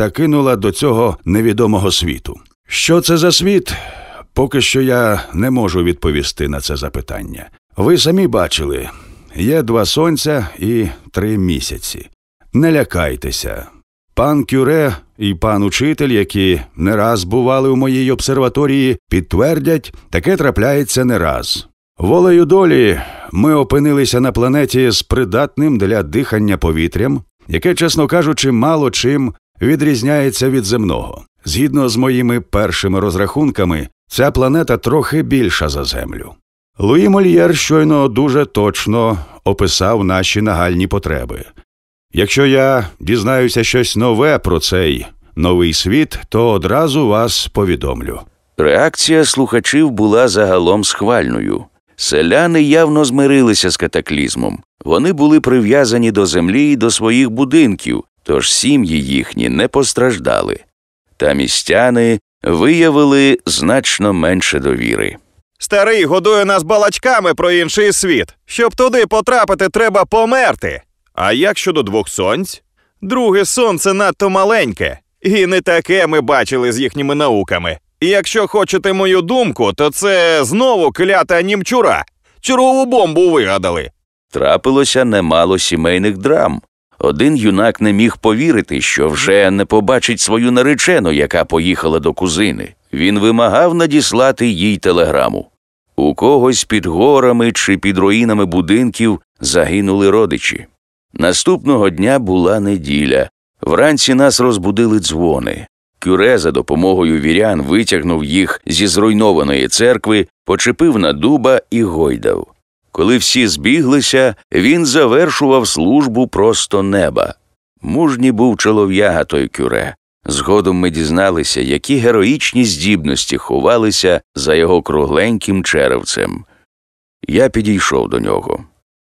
та кинула до цього невідомого світу. Що це за світ? Поки що я не можу відповісти на це запитання. Ви самі бачили, є два сонця і три місяці. Не лякайтеся. Пан Кюре і пан учитель, які не раз бували у моїй обсерваторії, підтвердять, таке трапляється не раз. Волею долі ми опинилися на планеті з придатним для дихання повітрям, яке, чесно кажучи, мало чим відрізняється від земного. Згідно з моїми першими розрахунками, ця планета трохи більша за Землю. Луї Мольєр щойно дуже точно описав наші нагальні потреби. Якщо я дізнаюся щось нове про цей новий світ, то одразу вас повідомлю. Реакція слухачів була загалом схвальною. Селяни явно змирилися з катаклізмом. Вони були прив'язані до землі і до своїх будинків, тож сім'ї їхні не постраждали. Та містяни виявили значно менше довіри. Старий годує нас балачками про інший світ. Щоб туди потрапити, треба померти. А як щодо двох сонць? Друге сонце надто маленьке, і не таке ми бачили з їхніми науками. І якщо хочете мою думку, то це знову клята німчура. Чергову бомбу вигадали. Трапилося немало сімейних драм. Один юнак не міг повірити, що вже не побачить свою наречену, яка поїхала до кузини. Він вимагав надіслати їй телеграму. У когось під горами чи під руїнами будинків загинули родичі. Наступного дня була неділя. Вранці нас розбудили дзвони. Кюре за допомогою вірян витягнув їх зі зруйнованої церкви, почепив на дуба і гойдав. Коли всі збіглися, він завершував службу просто неба. Мужній був чолов'яга той кюре. Згодом ми дізналися, які героїчні здібності ховалися за його кругленьким черевцем. Я підійшов до нього.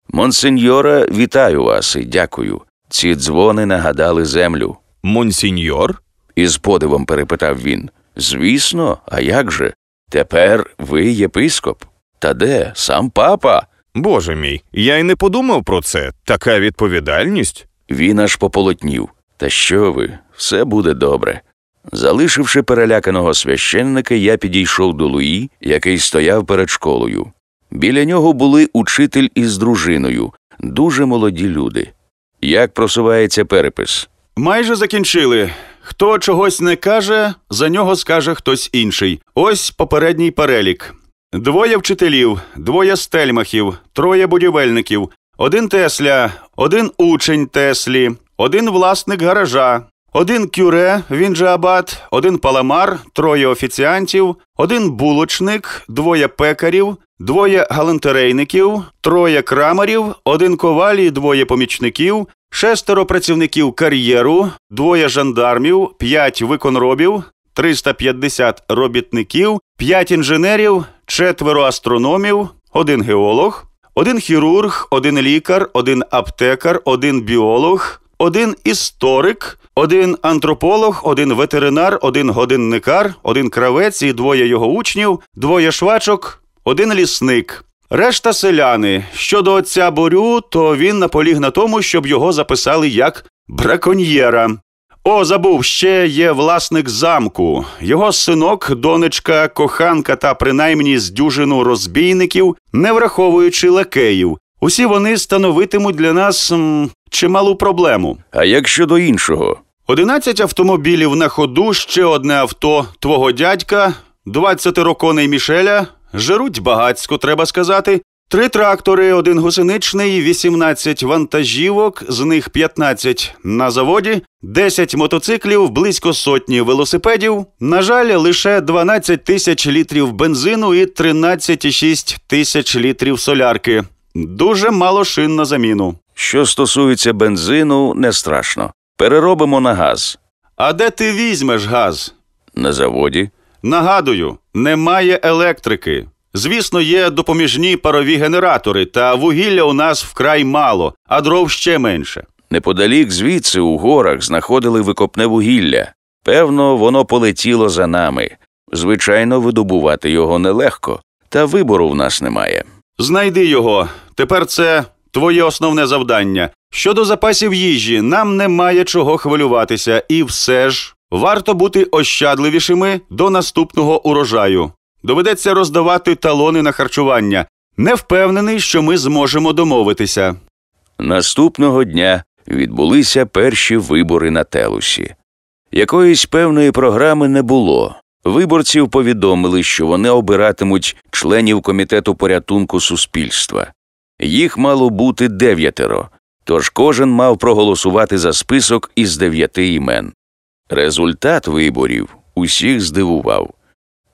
Монсеньйоре, вітаю вас і дякую. Ці дзвони нагадали землю. Монсеньйор? Із подивом перепитав він. Звісно, а як же? Тепер ви єпископ. Та де? Сам папа? Боже мій, я й не подумав про це. Така відповідальність. Він аж пополотнів. Та що ви, все буде добре. Залишивши переляканого священника, я підійшов до Луї, який стояв перед школою. Біля нього були учитель із дружиною, дуже молоді люди. Як просувається перепис? Майже закінчили. Хто чогось не каже, за нього скаже хтось інший. Ось попередній перелік. Двоє вчителів, двоє стельмахів, троє будівельників, один Тесля, один учень Теслі, один власник гаража, один кюре, він же абат, один паламар, троє офіціантів, один булочник, двоє пекарів, двоє галантерейників, троє крамарів, один коваль і двоє помічників, шестеро працівників кар'єру, двоє жандармів, п'ять виконробів, 350 робітників, п'ять інженерів, четверо астрономів, один геолог, один хірург, один лікар, один аптекар, один біолог, один історик, один антрополог, один ветеринар, один годинникар, один кравець і двоє його учнів, двоє швачок, один лісник. Решта селяни. Щодо отця Борю, то він наполіг на тому, щоб його записали як браконьєра. О, забув, ще є власник замку. Його синок, донечка, коханка та принаймні з дюжину розбійників, не враховуючи лакеїв. Усі вони становитимуть для нас м, чималу проблему. А як щодо іншого? 11 автомобілів на ходу, ще одне авто твого дядька, 20-роконей Мішеля, жируть багацько, треба сказати. Три трактори, один гусеничний, 18 вантажівок, з них 15 на заводі, 10 мотоциклів, близько сотні велосипедів. На жаль, лише 12 тисяч літрів бензину і 13,6 тисяч літрів солярки. Дуже мало шин на заміну. Що стосується бензину, не страшно. Переробимо на газ. А де ти візьмеш газ? На заводі. Нагадую, немає електрики. Звісно, є допоміжні парові генератори, та вугілля у нас вкрай мало, а дров ще менше. Неподалік звідси у горах знаходили викопне вугілля. Певно, воно полетіло за нами. Звичайно, видобувати його нелегко, та вибору в нас немає. Знайди його. Тепер це твоє основне завдання. Щодо запасів їжі, нам немає чого хвилюватися, і все ж варто бути ощадливішими до наступного урожаю. Доведеться роздавати талони на харчування. Не впевнений, що ми зможемо домовитися. Наступного дня відбулися перші вибори на телусі. Якоїсь певної програми не було. Виборців повідомили, що вони обиратимуть членів комітету порятунку суспільства. Їх мало бути дев'ятеро, тож кожен мав проголосувати за список із дев'яти імен. Результат виборів усіх здивував.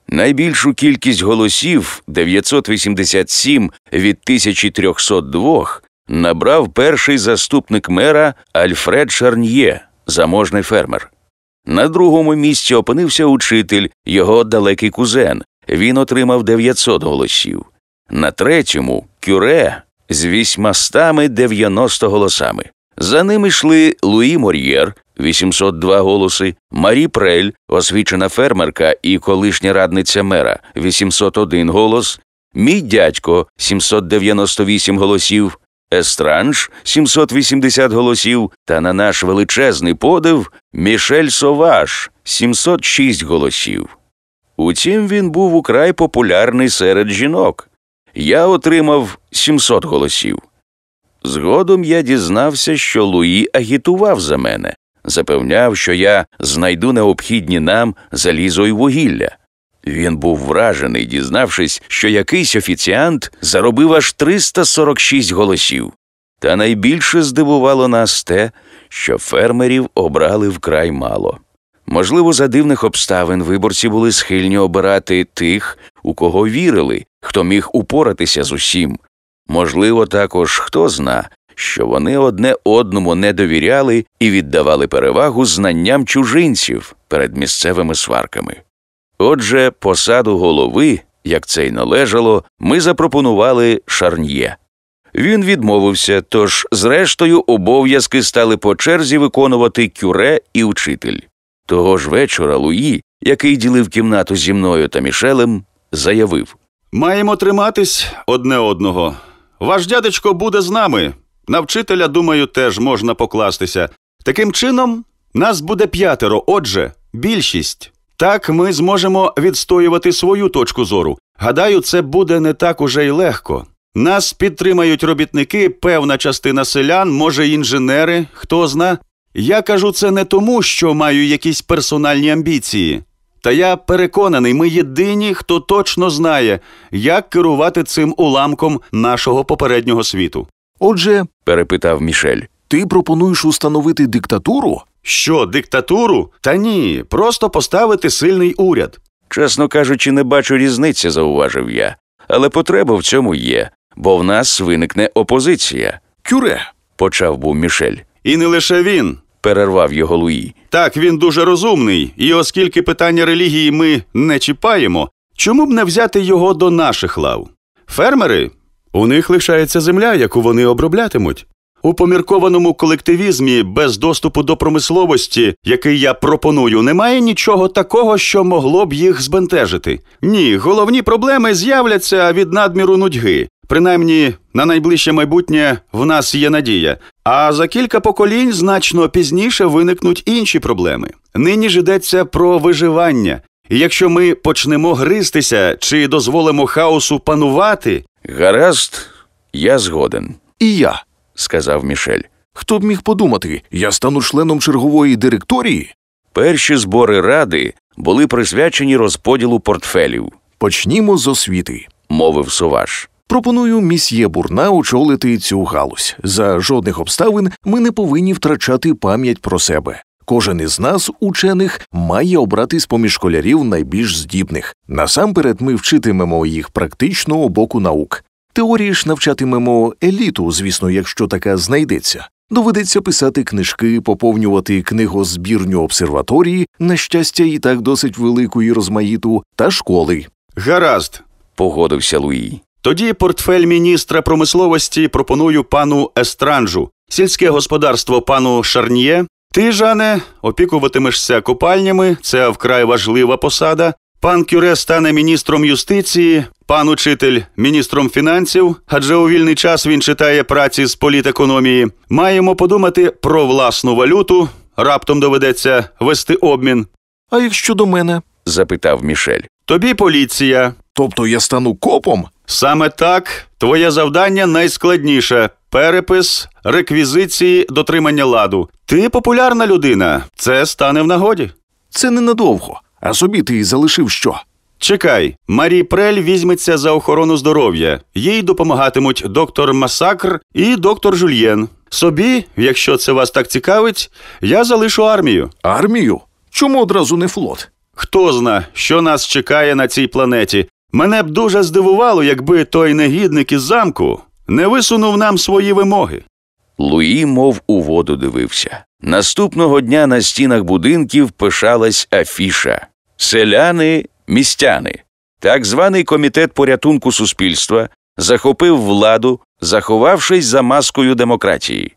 Найбільшу кількість голосів 987 від 1302 набрав перший заступник мера Альфред Шарньє, заможний фермер. На другому місці опинився учитель, його далекий кузен. Він отримав 900 голосів. На третьому кюре з 890 голосами. За ним йшли Луї Мор'єр 802 голоси, Марі Прель, освічена фермерка і колишня радниця мера 801 голос, мій дядько 798 голосів, Естранж 780 голосів, та на наш величезний подив Мішель Соваш 706 голосів. Утім, він був украй популярний серед жінок. Я отримав 700 голосів. Згодом я дізнався, що Луї агітував за мене, запевняв, що я знайду необхідні нам залізо й вугілля. Він був вражений, дізнавшись, що якийсь офіціант заробив аж 346 голосів. Та найбільше здивувало нас те, що фермерів обрали вкрай мало. Можливо, за дивних обставин виборці були схильні обирати тих, у кого вірили, хто міг упоратися з усім. Можливо, також хто зна, що вони одне одному не довіряли і віддавали перевагу знанням чужинців перед місцевими сварками. Отже, посаду голови, як це й належало, ми запропонували шарньє. Він відмовився, тож, зрештою, обов'язки стали по черзі виконувати кюре і учитель. Того ж вечора Луї, який ділив кімнату зі мною та Мішелем, заявив Маємо триматись одне одного. Ваш дядечко буде з нами. На вчителя, думаю, теж можна покластися. Таким чином, нас буде п'ятеро, отже, більшість. Так ми зможемо відстоювати свою точку зору. Гадаю, це буде не так уже й легко. Нас підтримають робітники, певна частина селян, може, інженери, хто зна. Я кажу це не тому, що маю якісь персональні амбіції. Та я переконаний, ми єдині, хто точно знає, як керувати цим уламком нашого попереднього світу. Отже, перепитав Мішель. ти пропонуєш установити диктатуру? Що, диктатуру? Та ні, просто поставити сильний уряд. Чесно кажучи, не бачу різниці, зауважив я. Але потреба в цьому є, бо в нас виникне опозиція, Кюре. почав був Мішель. І не лише він. Перервав його Луї. Так, він дуже розумний, і оскільки питання релігії ми не чіпаємо, чому б не взяти його до наших лав? Фермери? У них лишається земля, яку вони оброблятимуть. У поміркованому колективізмі без доступу до промисловості, який я пропоную, немає нічого такого, що могло б їх збентежити. Ні, головні проблеми з'являться від надміру нудьги. Принаймні, на найближче майбутнє в нас є надія. А за кілька поколінь значно пізніше виникнуть інші проблеми. Нині ж йдеться про виживання. І якщо ми почнемо гристися чи дозволимо хаосу панувати, Гаразд, я згоден, І я. сказав Мішель. Хто б міг подумати, я стану членом чергової директорії? Перші збори ради були присвячені розподілу портфелів, Почнімо з освіти. мовив Соваш. Пропоную місьє Бурна очолити цю галузь. За жодних обставин ми не повинні втрачати пам'ять про себе. Кожен із нас, учених, має обрати з поміж школярів найбільш здібних. Насамперед, ми вчитимемо їх практичного боку наук. Теорії ж навчатимемо еліту, звісно, якщо така знайдеться. Доведеться писати книжки, поповнювати книгозбірню обсерваторії, на щастя, і так досить велику і розмаїту, та школи. гаразд. Погодився Луї. Тоді портфель міністра промисловості пропоную пану Естранжу, сільське господарство пану Шарньє. Ти, Жане, опікуватимешся копальнями, це вкрай важлива посада. Пан Кюре стане міністром юстиції, пан учитель, міністром фінансів, адже у вільний час він читає праці з політекономії. Маємо подумати про власну валюту. Раптом доведеться вести обмін. А як щодо мене? запитав Мішель. Тобі поліція. Тобто я стану копом? Саме так, твоє завдання найскладніше перепис, реквізиції, дотримання ладу. Ти популярна людина, це стане в нагоді. Це ненадовго. А собі ти залишив що? Чекай, Марі Прель візьметься за охорону здоров'я. Їй допомагатимуть доктор Масакр і доктор Жульєн. Собі, якщо це вас так цікавить, я залишу армію. Армію? Чому одразу не флот? Хто зна, що нас чекає на цій планеті. Мене б дуже здивувало, якби той негідник із замку не висунув нам свої вимоги. Луї, мов у воду дивився. Наступного дня на стінах будинків пишалась афіша Селяни містяни. Так званий комітет порятунку суспільства захопив владу, заховавшись за маскою демократії.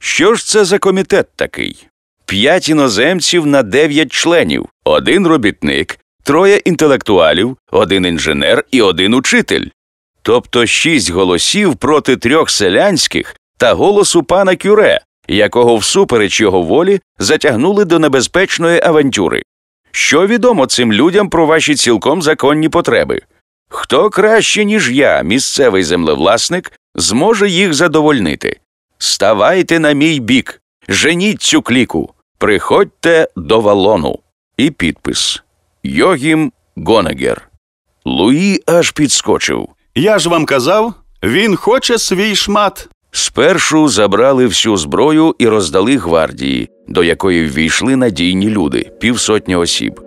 Що ж це за комітет такий? П'ять іноземців на дев'ять членів, один робітник, троє інтелектуалів, один інженер і один учитель. Тобто шість голосів проти трьох селянських та голосу пана Кюре, якого всупереч його волі затягнули до небезпечної авантюри. Що відомо цим людям про ваші цілком законні потреби? Хто краще, ніж я, місцевий землевласник, зможе їх задовольнити? Ставайте на мій бік, женіть цю кліку, приходьте до валону. І підпис Йогім Гонегер. Луї аж підскочив. Я ж вам казав, він хоче свій шмат. Спершу забрали всю зброю і роздали гвардії, до якої ввійшли надійні люди півсотні осіб.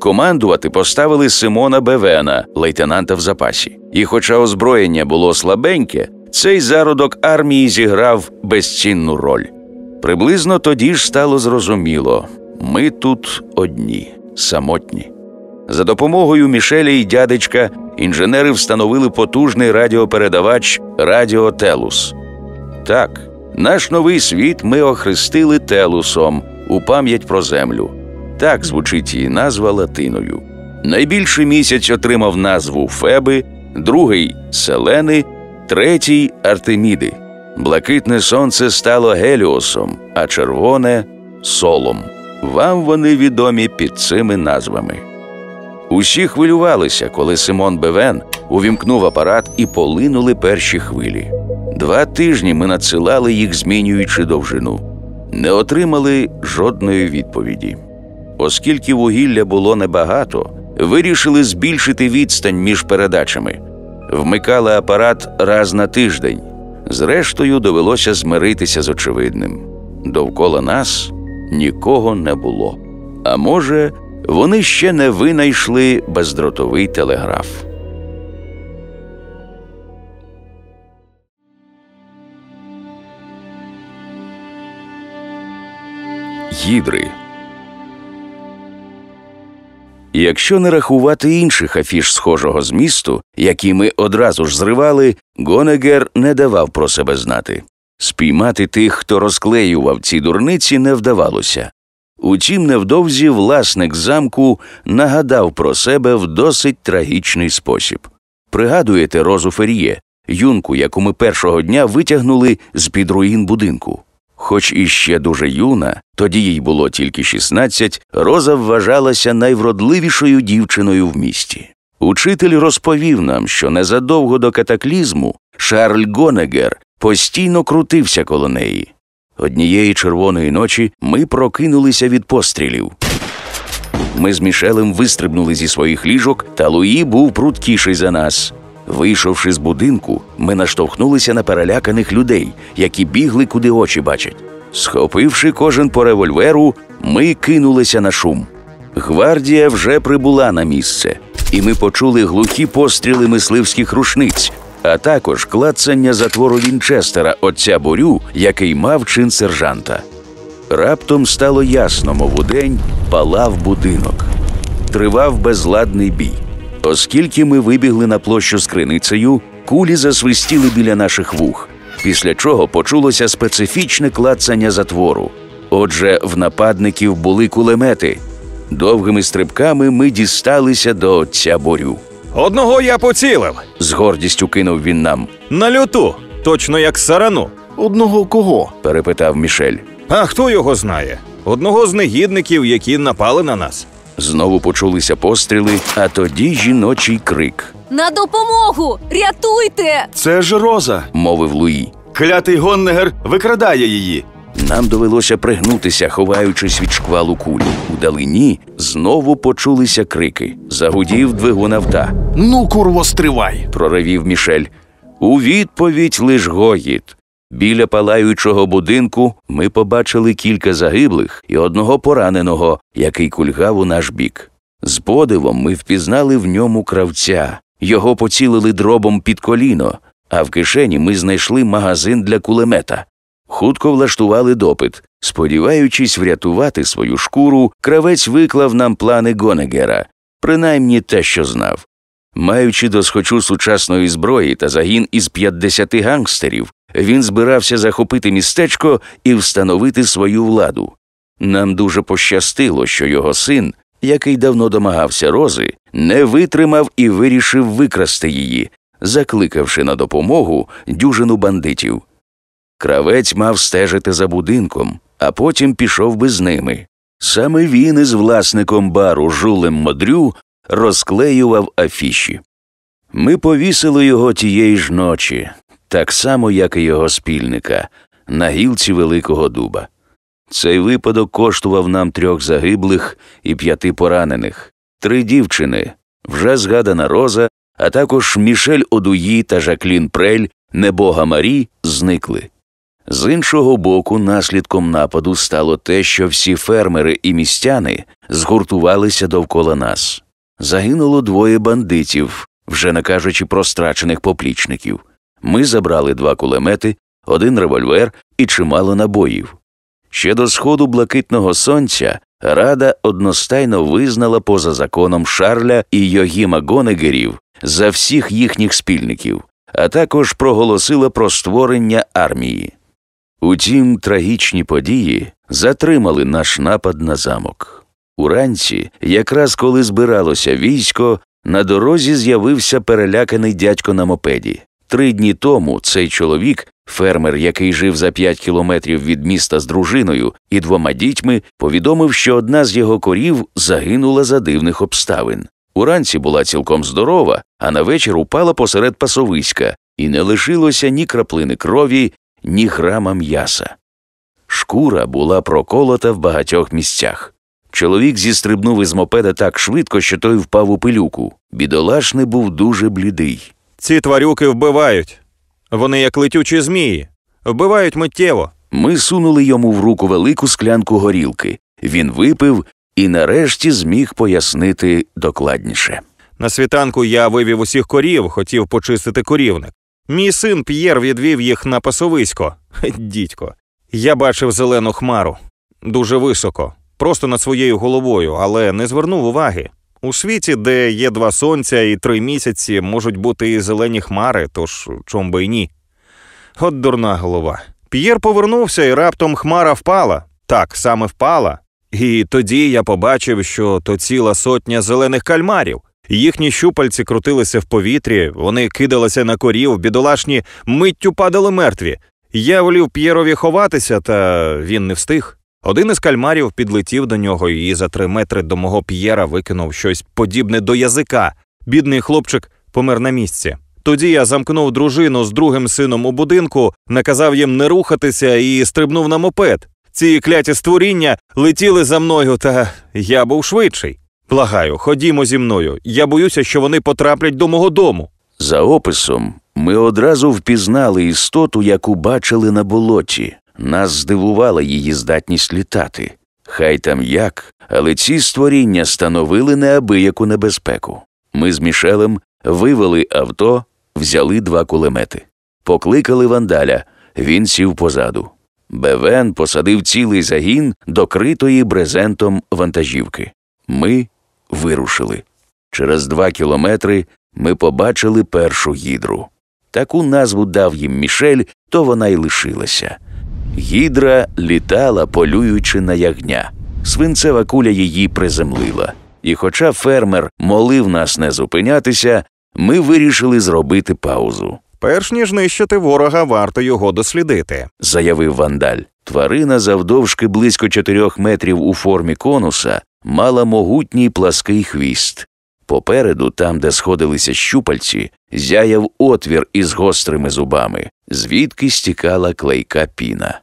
Командувати поставили Симона Бевена, лейтенанта в запасі. І, хоча озброєння було слабеньке, цей зародок армії зіграв безцінну роль. Приблизно тоді ж стало зрозуміло ми тут одні, самотні. За допомогою Мішеля і дядечка інженери встановили потужний радіопередавач Радіо Телус. Так, наш новий світ ми охрестили Телусом у пам'ять про землю. Так звучить її назва латиною. Найбільший місяць отримав назву Феби, другий Селени, третій Артеміди. Блакитне сонце стало Геліосом, а червоне солом. Вам вони відомі під цими назвами. Усі хвилювалися, коли Симон Бевен увімкнув апарат і полинули перші хвилі. Два тижні ми надсилали їх, змінюючи довжину, не отримали жодної відповіді. Оскільки вугілля було небагато, вирішили збільшити відстань між передачами, вмикали апарат раз на тиждень. Зрештою, довелося змиритися з очевидним. Довкола нас нікого не було. А може, вони ще не винайшли бездротовий телеграф. Гідри. Якщо не рахувати інших афіш схожого змісту, які ми одразу ж зривали, Гонегер не давав про себе знати. Спіймати тих, хто розклеював ці дурниці, не вдавалося. Утім, невдовзі власник замку нагадав про себе в досить трагічний спосіб. Пригадуєте Розу Фер'є, юнку, яку ми першого дня витягнули з під руїн будинку. Хоч іще дуже юна, тоді їй було тільки 16, Роза вважалася найвродливішою дівчиною в місті. Учитель розповів нам, що незадовго до катаклізму Шарль Гонегер постійно крутився коло неї. Однієї червоної ночі ми прокинулися від пострілів. Ми з Мішелем вистрибнули зі своїх ліжок, та Луї був пруткіший за нас. Вийшовши з будинку, ми наштовхнулися на переляканих людей, які бігли, куди очі бачать. Схопивши кожен по револьверу, ми кинулися на шум. Гвардія вже прибула на місце, і ми почули глухі постріли мисливських рушниць, а також клацання затвору Вінчестера отця борю, який мав чин сержанта. Раптом стало ясно, мов удень палав будинок. Тривав безладний бій. Оскільки ми вибігли на площу з криницею, кулі засвистіли біля наших вух, після чого почулося специфічне клацання затвору. Отже, в нападників були кулемети. Довгими стрибками ми дісталися до отця борю. Одного я поцілив. З гордістю кинув він нам. На льоту, точно як сарану. Одного кого? Перепитав Мішель. А хто його знає? Одного з негідників, які напали на нас. Знову почулися постріли, а тоді жіночий крик, На допомогу! Рятуйте! Це ж Роза. мовив Луї. Клятий Гоннегер викрадає її. Нам довелося пригнутися, ховаючись від шквалу куль. Удалині знову почулися крики. Загудів двигун авта. Ну, курво, стривай. Проривів Мішель. У відповідь лиш гогіт. Біля палаючого будинку ми побачили кілька загиблих і одного пораненого, який кульгав у наш бік. З подивом ми впізнали в ньому кравця. Його поцілили дробом під коліно, а в кишені ми знайшли магазин для кулемета. Хутко влаштували допит. Сподіваючись врятувати свою шкуру, кравець виклав нам плани Гонегера, принаймні те, що знав. Маючи досхочу сучасної зброї та загін із 50 гангстерів, він збирався захопити містечко і встановити свою владу. Нам дуже пощастило, що його син, який давно домагався рози, не витримав і вирішив викрасти її, закликавши на допомогу дюжину бандитів. Кравець мав стежити за будинком, а потім пішов би з ними. Саме він із власником бару Жулем Модрю розклеював афіші. Ми повісили його тієї ж ночі, так само, як і його спільника, на гілці Великого Дуба. Цей випадок коштував нам трьох загиблих і п'яти поранених, три дівчини, вже згадана Роза, а також Мішель Одуї та Жаклін Прель, небога Марі, зникли. З іншого боку, наслідком нападу стало те, що всі фермери і містяни згуртувалися довкола нас. Загинуло двоє бандитів, вже не кажучи про страчених поплічників. Ми забрали два кулемети, один револьвер і чимало набоїв. Ще до сходу блакитного сонця Рада одностайно визнала поза законом Шарля і Йогіма Гонегерів за всіх їхніх спільників, а також проголосила про створення армії. Утім, трагічні події затримали наш напад на замок. Уранці, якраз коли збиралося військо, на дорозі з'явився переляканий дядько на мопеді. Три дні тому цей чоловік, фермер, який жив за п'ять кілометрів від міста з дружиною і двома дітьми, повідомив, що одна з його корів загинула за дивних обставин. Уранці була цілком здорова, а на вечір упала посеред пасовиська, і не лишилося ні краплини крові, ні грама м'яса. Шкура була проколота в багатьох місцях. Чоловік зістрибнув із мопеда так швидко, що той впав у пилюку. Бідолашний був дуже блідий. Ці тварюки вбивають. Вони як летючі змії. Вбивають миттєво. Ми сунули йому в руку велику склянку горілки. Він випив і нарешті зміг пояснити докладніше. На світанку я вивів усіх корів, хотів почистити корівник. Мій син П'єр відвів їх на пасовисько. Дідько. Я бачив зелену хмару. Дуже високо, просто над своєю головою, але не звернув уваги. У світі, де є два сонця і три місяці, можуть бути і зелені хмари, тож чом би й ні. От дурна голова. П'єр повернувся, і раптом хмара впала. Так, саме впала. І тоді я побачив, що то ціла сотня зелених кальмарів. Їхні щупальці крутилися в повітрі, вони кидалися на корів, бідолашні миттю падали мертві. Я волів П'єрові ховатися, та він не встиг. Один із кальмарів підлетів до нього і за три метри до мого П'єра викинув щось подібне до язика. Бідний хлопчик помер на місці. Тоді я замкнув дружину з другим сином у будинку, наказав їм не рухатися і стрибнув на мопед. Ці кляті створіння летіли за мною, та я був швидший. Благаю, ходімо зі мною. Я боюся, що вони потраплять до мого дому. За описом ми одразу впізнали істоту, яку бачили на болоті. Нас здивувала її здатність літати. Хай там як, але ці створіння становили неабияку небезпеку. Ми з Мішелем вивели авто, взяли два кулемети, покликали вандаля, він сів позаду. Бевен посадив цілий загін до критої брезентом вантажівки. Ми вирушили. Через два кілометри ми побачили першу гідру. Таку назву дав їм Мішель, то вона й лишилася. Гідра літала, полюючи на ягня. Свинцева куля її приземлила. І хоча фермер молив нас не зупинятися, ми вирішили зробити паузу. Перш ніж нищити ворога, варто його дослідити. заявив вандаль. Тварина завдовжки близько чотирьох метрів у формі конуса мала могутній плаский хвіст. Попереду, там, де сходилися щупальці, зяяв отвір із гострими зубами, звідки стікала клейка піна.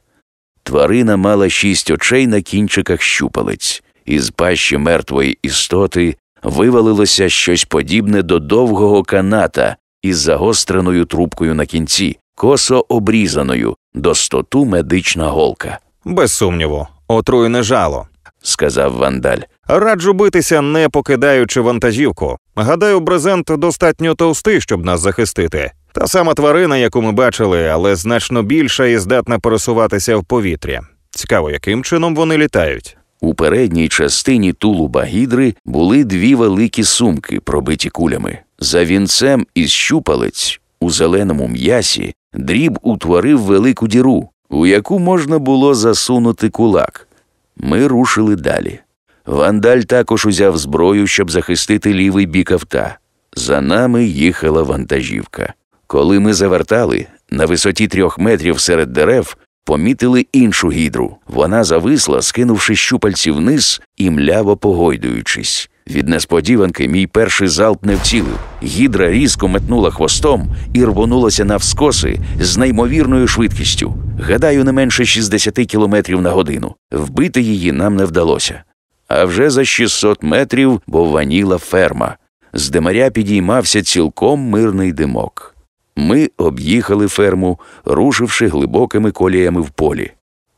Тварина мала шість очей на кінчиках щупалець. Із пащі мертвої істоти вивалилося щось подібне до довгого каната із загостреною трубкою на кінці, косо обрізаною, до стоту медична голка, Без сумніву, отруєне жало. сказав вандаль. Раджу битися, не покидаючи вантажівку. Гадаю, брезент достатньо товстий, щоб нас захистити. Та сама тварина, яку ми бачили, але значно більша і здатна пересуватися в повітрі. Цікаво, яким чином вони літають. У передній частині тулуба гідри були дві великі сумки, пробиті кулями. За вінцем із щупалець у зеленому м'ясі дріб утворив велику діру, у яку можна було засунути кулак. Ми рушили далі. Вандаль також узяв зброю, щоб захистити лівий бік авта. За нами їхала вантажівка. Коли ми завертали, на висоті трьох метрів серед дерев помітили іншу гідру. Вона зависла, скинувши щупальці вниз і мляво погойдуючись. Від несподіванки мій перший залп не вцілив. Гідра різко метнула хвостом і рвонулася навскоси з неймовірною швидкістю. Гадаю, не менше 60 кілометрів на годину. Вбити її нам не вдалося. А вже за 600 метрів бованіла ферма. З димаря підіймався цілком мирний димок. Ми об'їхали ферму, рушивши глибокими коліями в полі.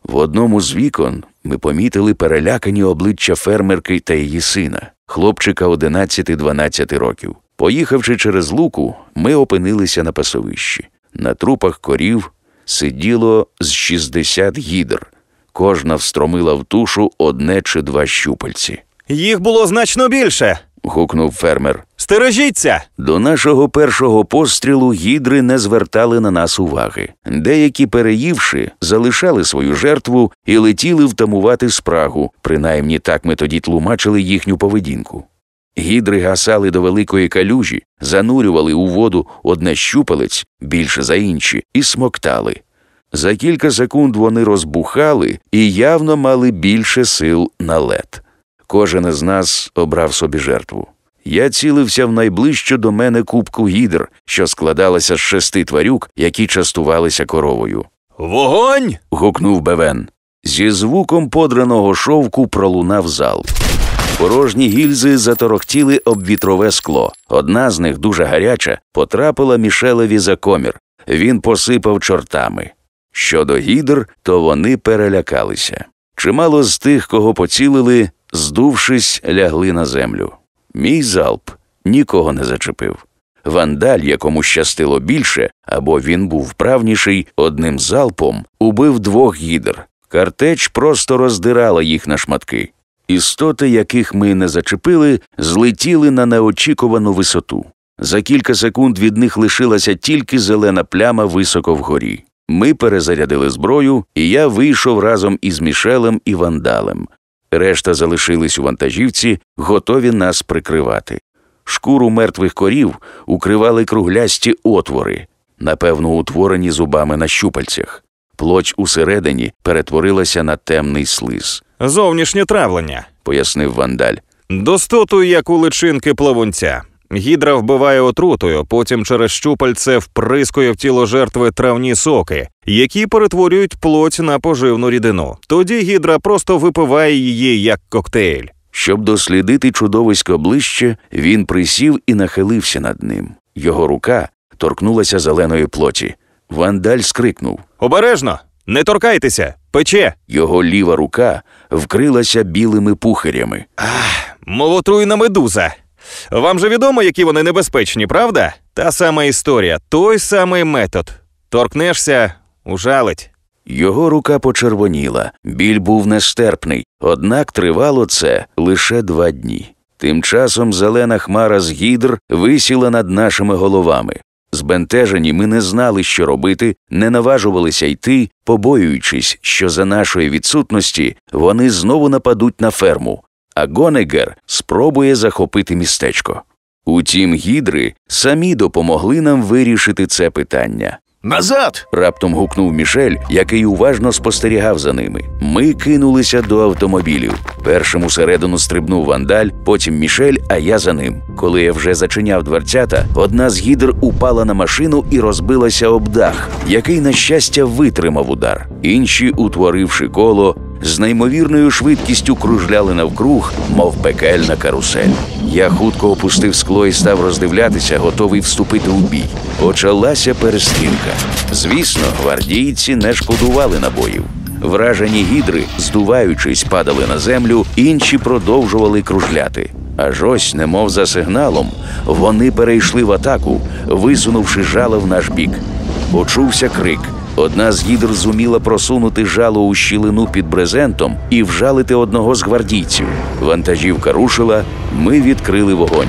В одному з вікон ми помітили перелякані обличчя фермерки та її сина, хлопчика 11-12 років. Поїхавши через луку, ми опинилися на пасовищі. На трупах корів сиділо з 60 гідр. Кожна встромила в тушу одне чи два щупальці. Їх було значно більше. Гукнув фермер. Стережіться! До нашого першого пострілу гідри не звертали на нас уваги. Деякі, переївши, залишали свою жертву і летіли втамувати спрагу. Принаймні так ми тоді тлумачили їхню поведінку. Гідри гасали до великої калюжі, занурювали у воду одне щупалець більше за інші, і смоктали. За кілька секунд вони розбухали і явно мали більше сил на лед. Кожен із нас обрав собі жертву. Я цілився в найближчу до мене кубку гідр, що складалася з шести тварюк, які частувалися коровою. Вогонь! Гукнув Бевен. Зі звуком подраного шовку пролунав зал. Порожні гільзи заторохтіли об вітрове скло. Одна з них, дуже гаряча, потрапила Мішелеві за комір. Він посипав чортами. Щодо гідр, то вони перелякалися. Чимало з тих, кого поцілили, здувшись, лягли на землю. Мій залп нікого не зачепив. Вандаль, якому щастило більше, або він був вправніший, одним залпом убив двох гідр. Картеч просто роздирала їх на шматки. Істоти, яких ми не зачепили, злетіли на неочікувану висоту. За кілька секунд від них лишилася тільки зелена пляма високо вгорі. Ми перезарядили зброю, і я вийшов разом із Мішелем і вандалем. Решта залишились у вантажівці, готові нас прикривати. Шкуру мертвих корів укривали круглясті отвори, напевно, утворені зубами на щупальцях. Плоть усередині перетворилася на темний слиз, Зовнішнє травлення. пояснив вандаль. Достоту, як у личинки плавунця. Гідра вбиває отрутою, потім через щупальце вприскує в тіло жертви травні соки, які перетворюють плоть на поживну рідину. Тоді гідра просто випиває її як коктейль. Щоб дослідити чудовисько ближче, він присів і нахилився над ним. Його рука торкнулася зеленої плоті. Вандаль скрикнув. Обережно! Не торкайтеся! Пече! Його ліва рука вкрилася білими пухарями. Молотруйна медуза. Вам же відомо, які вони небезпечні, правда? Та сама історія, той самий метод. Торкнешся, ужалить. Його рука почервоніла, біль був нестерпний, однак тривало це лише два дні. Тим часом зелена хмара з гідр висіла над нашими головами. Збентежені ми не знали, що робити, не наважувалися йти, побоюючись, що за нашої відсутності вони знову нападуть на ферму. А Гонегер спробує захопити містечко. Утім, гідри самі допомогли нам вирішити це питання. Назад! Раптом гукнув Мішель, який уважно спостерігав за ними. Ми кинулися до автомобілів. Першим усередину стрибнув вандаль, потім Мішель, а я за ним. Коли я вже зачиняв дверцята, одна з гідр упала на машину і розбилася об дах, який, на щастя, витримав удар. Інші, утворивши коло, з неймовірною швидкістю кружляли навкруг, мов пекельна карусель. Я хутко опустив скло і став роздивлятися, готовий вступити у бій. Почалася перестрілка. Звісно, гвардійці не шкодували набоїв. Вражені гідри, здуваючись, падали на землю, інші продовжували кружляти. Аж ось, немов за сигналом, вони перейшли в атаку, висунувши жало в наш бік. Почувся крик. Одна з гідр зуміла просунути жало у щілину під брезентом і вжалити одного з гвардійців. Вантажівка рушила, ми відкрили вогонь.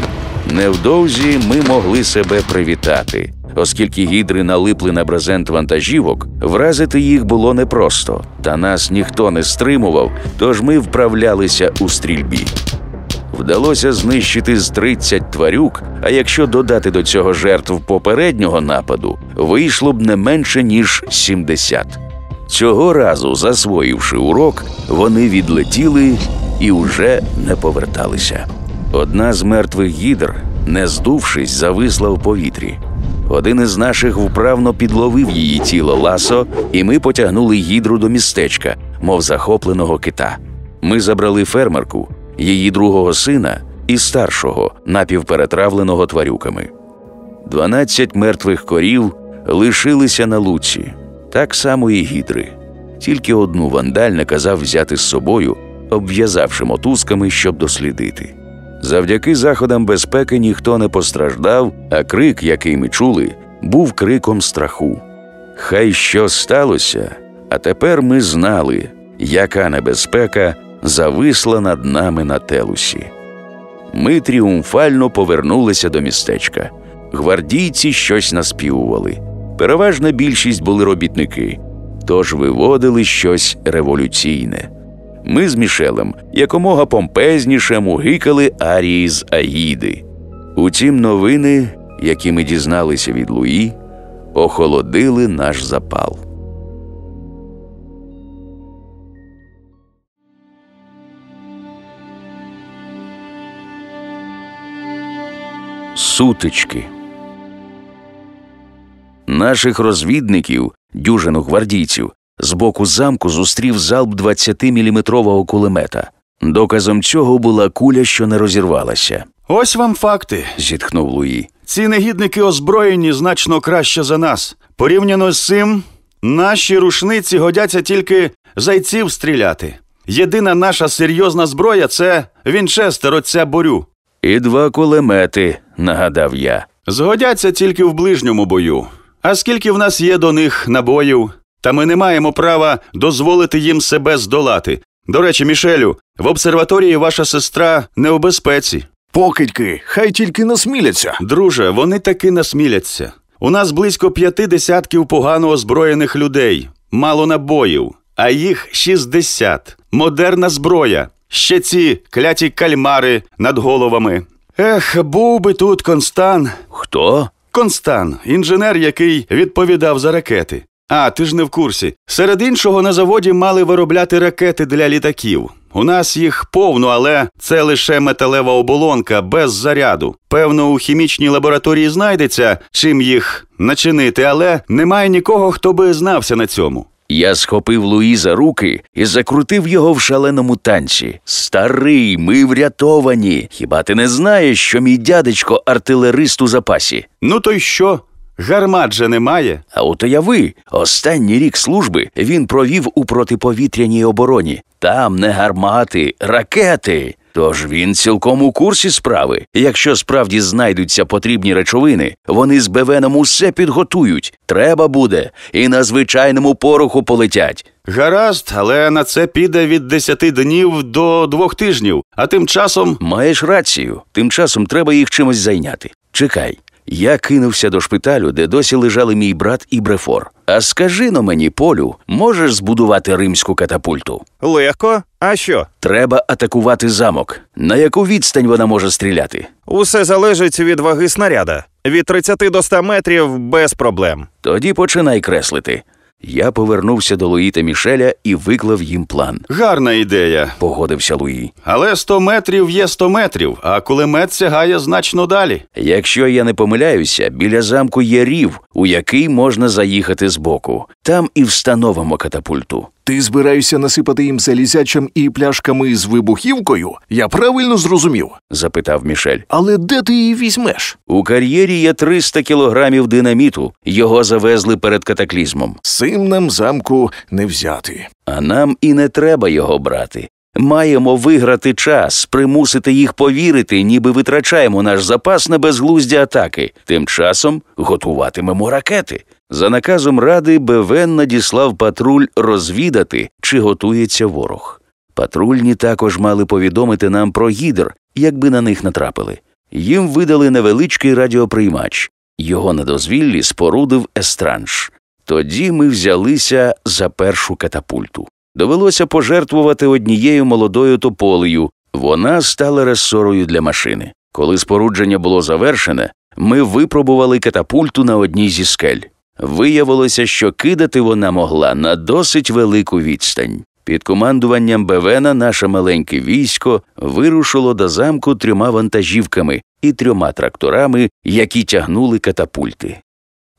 Невдовзі ми могли себе привітати. Оскільки гідри налипли на брезент вантажівок, вразити їх було непросто, та нас ніхто не стримував, тож ми вправлялися у стрільбі. Вдалося знищити з 30 тварюк, а якщо додати до цього жертв попереднього нападу, вийшло б не менше ніж 70. Цього разу, засвоївши урок, вони відлетіли і уже не поверталися. Одна з мертвих гідр, не здувшись, зависла в повітрі. Один із наших вправно підловив її тіло ласо, і ми потягнули гідру до містечка, мов захопленого кита. Ми забрали фермерку, її другого сина і старшого, напівперетравленого тварюками. Дванадцять мертвих корів лишилися на луці, так само і гідри. Тільки одну вандаль наказав взяти з собою, обв'язавши мотузками, щоб дослідити. Завдяки заходам безпеки ніхто не постраждав, а крик, який ми чули, був криком страху. Хай що сталося, а тепер ми знали, яка небезпека зависла над нами на телусі. Ми тріумфально повернулися до містечка. Гвардійці щось наспівували. Переважна більшість були робітники, тож виводили щось революційне. Ми з Мішелем якомога помпезніше мугикали арії з Аїди. Утім, новини, які ми дізналися від Луї, охолодили наш запал. Сутички. Наших розвідників, дюжину гвардійців, з боку замку зустрів залп 20-міліметрового кулемета. Доказом цього була куля, що не розірвалася, Ось вам факти. зітхнув Луї. Ці негідники озброєні значно краще за нас. Порівняно з цим, наші рушниці годяться тільки зайців стріляти. Єдина наша серйозна зброя це Вінчестер отця борю. І два кулемети, нагадав я. Згодяться тільки в ближньому бою. А скільки в нас є до них набоїв, та ми не маємо права дозволити їм себе здолати. До речі, Мішелю, в обсерваторії ваша сестра не у безпеці. Покидьки, хай тільки насміляться. Друже, вони таки насміляться. У нас близько п'яти десятків погано озброєних людей, мало набоїв, а їх 60. Модерна зброя. Ще ці кляті кальмари над головами. Ех, був би тут Констан. Хто? Констан, інженер, який відповідав за ракети. А, ти ж не в курсі. Серед іншого на заводі мали виробляти ракети для літаків. У нас їх повно, але це лише металева оболонка без заряду. Певно, у хімічній лабораторії знайдеться, чим їх начинити, але немає нікого, хто би знався на цьому. Я схопив Луї за руки і закрутив його в шаленому танці. Старий, ми врятовані. Хіба ти не знаєш, що мій дядечко артилерист у запасі? Ну то й що? Гармат же немає. А от уяви, останній рік служби він провів у протиповітряній обороні. Там не гармати, ракети. Тож він цілком у курсі справи. Якщо справді знайдуться потрібні речовини, вони з Бевеном усе підготують. Треба буде, і на звичайному пороху полетять. Гаразд, але на це піде від 10 днів до двох тижнів, а тим часом Маєш рацію. Тим часом треба їх чимось зайняти. Чекай, Я кинувся до шпиталю, де досі лежали мій брат і Брефор. А скажи но мені, Полю, можеш збудувати римську катапульту? Легко. А що? Треба атакувати замок. На яку відстань вона може стріляти? Усе залежить від ваги снаряда. Від 30 до 100 метрів без проблем. Тоді починай креслити. Я повернувся до Луї та Мішеля і виклав їм план. Гарна ідея. Погодився Луї. Але 100 метрів є 100 метрів, а кулемет сягає значно далі. Якщо я не помиляюся, біля замку є рів, у який можна заїхати збоку. Там і встановимо катапульту. Ти збираєшся насипати їм залізячим і пляшками з вибухівкою? Я правильно зрозумів. запитав Мішель. Але де ти її візьмеш? У кар'єрі є 300 кілограмів динаміту. Його завезли перед катаклізмом. Сим нам замку не взяти. А нам і не треба його брати. Маємо виграти час, примусити їх повірити, ніби витрачаємо наш запас на безглузді атаки. Тим часом готуватимемо ракети. За наказом ради БВН надіслав патруль розвідати, чи готується ворог. Патрульні також мали повідомити нам про гідр, якби на них натрапили. Їм видали невеличкий радіоприймач. Його на дозвіллі спорудив естранж. Тоді ми взялися за першу катапульту. Довелося пожертвувати однією молодою тополею. Вона стала ресорою для машини. Коли спорудження було завершене, ми випробували катапульту на одній зі скель. Виявилося, що кидати вона могла на досить велику відстань. Під командуванням Бевена наше маленьке військо вирушило до замку трьома вантажівками і трьома тракторами, які тягнули катапульти.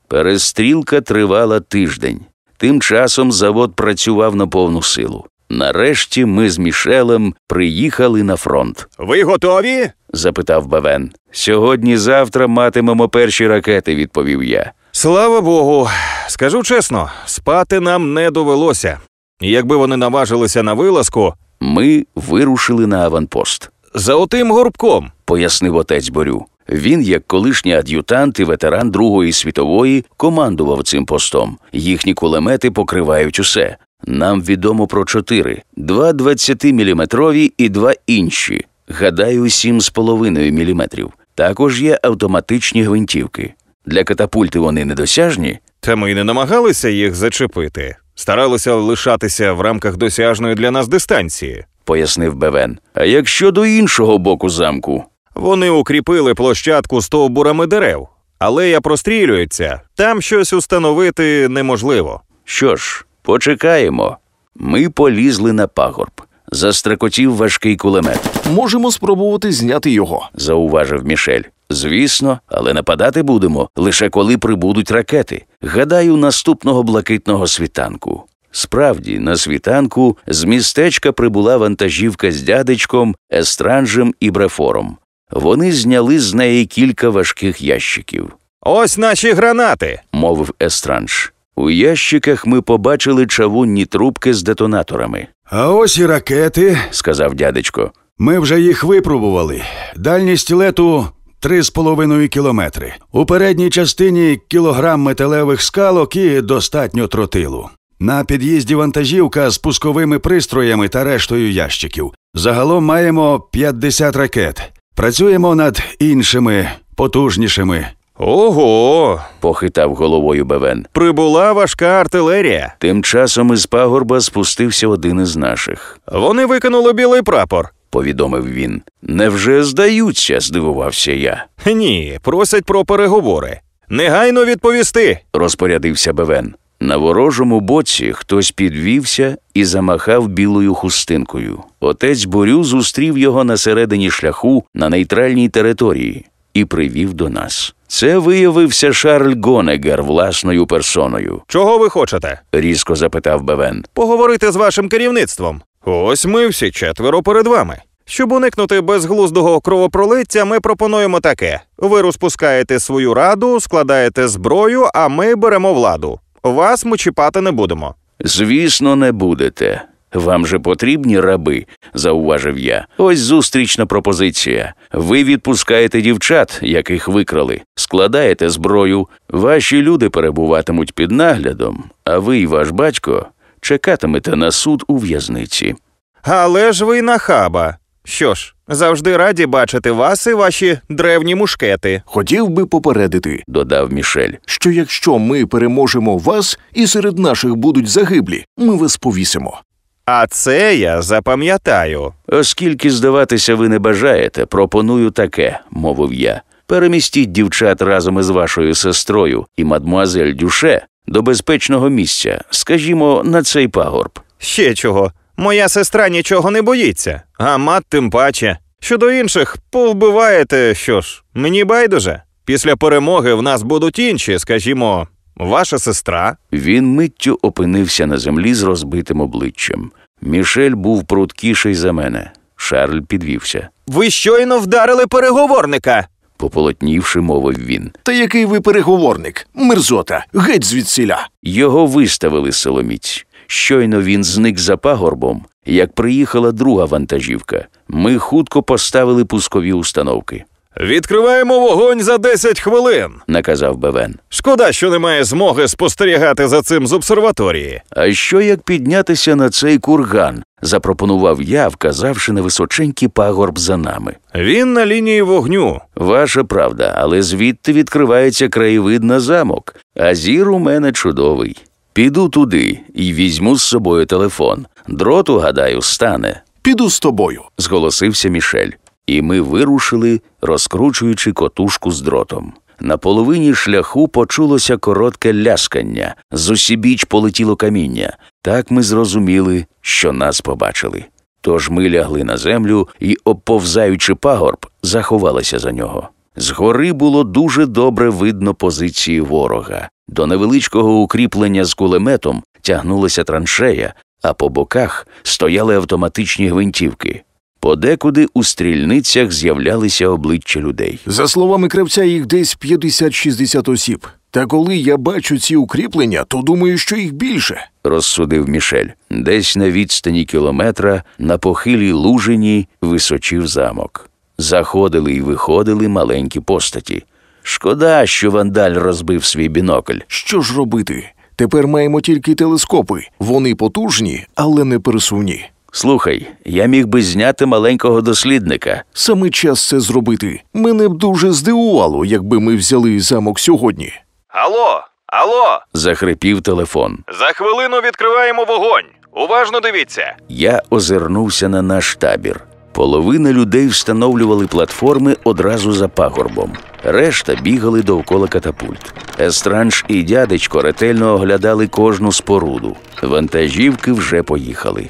Перестрілка тривала тиждень. Тим часом завод працював на повну силу. Нарешті ми з Мішелем приїхали на фронт. Ви готові? запитав Бавен. Сьогодні завтра матимемо перші ракети, відповів я. Слава Богу. Скажу чесно, спати нам не довелося. Якби вони наважилися на вилазку, Ми вирушили на аванпост, за отим горбком. пояснив отець Борю. Він, як колишній ад'ютант і ветеран Другої світової, командував цим постом. Їхні кулемети покривають усе. Нам відомо про чотири: два 20-міліметрові і два інші. Гадаю, 7,5 міліметрів. Також є автоматичні гвинтівки. Для катапульти вони недосяжні, Та ми й не намагалися їх зачепити. Старалися лишатися в рамках досяжної для нас дистанції. пояснив Бевен. А як щодо іншого боку замку? Вони укріпили площадку стовбурами дерев. Алея прострілюється, там щось установити неможливо. Що ж, почекаємо. Ми полізли на пагорб. Застрекотів важкий кулемет, Можемо спробувати зняти його. зауважив Мішель. Звісно, але нападати будемо лише коли прибудуть ракети. Гадаю, наступного блакитного світанку. Справді, на світанку з містечка прибула вантажівка з дядечком, естранжем і брефором. Вони зняли з неї кілька важких ящиків. Ось наші гранати. мовив Естранж. У ящиках ми побачили чавунні трубки з детонаторами, А ось і ракети. сказав дядечко. Ми вже їх випробували. Дальність лету 3,5 кілометри. У передній частині кілограм металевих скалок і достатньо тротилу. На під'їзді вантажівка з пусковими пристроями та рештою ящиків. Загалом маємо 50 ракет. Працюємо над іншими, потужнішими. Ого! Похитав головою Бевен. Прибула важка артилерія. Тим часом із пагорба спустився один із наших, Вони викинули білий прапор. повідомив він. Невже здаються? здивувався я. Ні, просять про переговори. Негайно відповісти. Розпорядився Бевен. На ворожому боці хтось підвівся і замахав білою хустинкою. Отець Борю зустрів його на середині шляху на нейтральній території і привів до нас. Це виявився Шарль Гонегер власною персоною, Чого ви хочете? різко запитав Бевен. Поговорити з вашим керівництвом. Ось ми всі четверо перед вами. Щоб уникнути безглуздого кровопролиття, ми пропонуємо таке: ви розпускаєте свою раду, складаєте зброю, а ми беремо владу. Вас ми чіпати не будемо. Звісно, не будете. Вам же потрібні раби, зауважив я. Ось зустрічна пропозиція. Ви відпускаєте дівчат, яких викрали, складаєте зброю, ваші люди перебуватимуть під наглядом, а ви і ваш батько чекатимете на суд у в'язниці. Але ж ви нахаба. Що ж, завжди раді бачити вас і ваші древні мушкети. Хотів би попередити, Додав Мішель. що якщо ми переможемо вас і серед наших будуть загиблі, ми вас повісимо. А це я запам'ятаю. Оскільки здаватися ви не бажаєте, пропоную таке, мовив я. Перемістіть дівчат разом із вашою сестрою і мадмуазель Дюше до безпечного місця, скажімо, на цей пагорб. Ще чого. Моя сестра нічого не боїться, а мат тим паче. Щодо інших, повбиваєте, що ж, мені байдуже. Після перемоги в нас будуть інші, скажімо, ваша сестра. Він миттю опинився на землі з розбитим обличчям. Мішель був пруткіший за мене. Шарль підвівся. Ви щойно вдарили переговорника. Пополотнівши, мовив він. Та який ви переговорник? Мерзота, геть звідсіля. Його виставили силоміць. Щойно він зник за пагорбом, як приїхала друга вантажівка. Ми хутко поставили пускові установки, Відкриваємо вогонь за 10 хвилин. наказав Бевен. Шкода, що немає змоги спостерігати за цим з обсерваторії. А що як піднятися на цей курган? запропонував я, вказавши на височенький пагорб за нами. Він на лінії вогню. Ваша правда, але звідти відкривається краєвид на замок, а зір у мене чудовий. Піду туди і візьму з собою телефон. Дроту, гадаю, стане, Піду з тобою. зголосився Мішель. І ми вирушили, розкручуючи котушку з дротом. На половині шляху почулося коротке ляскання, з усібіч полетіло каміння. Так ми зрозуміли, що нас побачили. Тож ми лягли на землю і, обповзаючи пагорб, заховалися за нього. Згори було дуже добре видно позиції ворога. До невеличкого укріплення з кулеметом тягнулася траншея, а по боках стояли автоматичні гвинтівки. Подекуди у стрільницях з'являлися обличчя людей. За словами кравця, їх десь 50-60 осіб. Та коли я бачу ці укріплення, то думаю, що їх більше. розсудив Мішель. Десь на відстані кілометра на похилій лужині височив замок. Заходили і виходили маленькі постаті. Шкода, що вандаль розбив свій бінокль. Що ж робити? Тепер маємо тільки телескопи. Вони потужні, але не пересувні. Слухай, я міг би зняти маленького дослідника. Саме час це зробити. Мене б дуже здивувало, якби ми взяли замок сьогодні. Алло, алло, Захрипів телефон. за хвилину відкриваємо вогонь. Уважно дивіться. Я озирнувся на наш табір. Половина людей встановлювали платформи одразу за пагорбом. Решта бігали довкола катапульт. Естранж і дядечко ретельно оглядали кожну споруду. Вантажівки вже поїхали.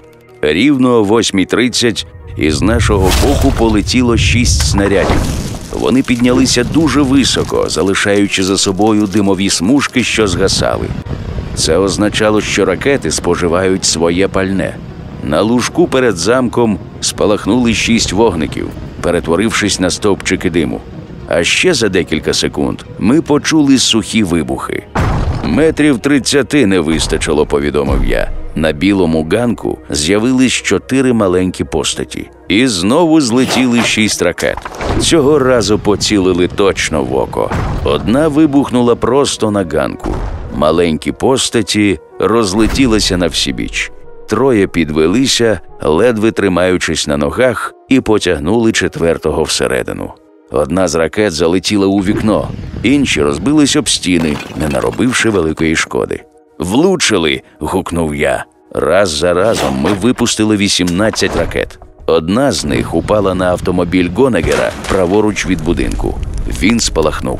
Рівно о 8.30 із нашого боку полетіло шість снарядів. Вони піднялися дуже високо, залишаючи за собою димові смужки, що згасали. Це означало, що ракети споживають своє пальне. На лужку перед замком спалахнули шість вогників, перетворившись на стовпчики диму. А ще за декілька секунд ми почули сухі вибухи. Метрів тридцяти не вистачило, повідомив я. На білому ганку з'явились чотири маленькі постаті, і знову злетіли шість ракет. Цього разу поцілили точно в око. Одна вибухнула просто на ганку. Маленькі постаті розлетілися на всібіч. Троє підвелися, ледве тримаючись на ногах, і потягнули четвертого всередину. Одна з ракет залетіла у вікно, інші розбились об стіни, не наробивши великої шкоди. Влучили. гукнув я. Раз за разом ми випустили 18 ракет. Одна з них упала на автомобіль Гонегера праворуч від будинку. Він спалахнув.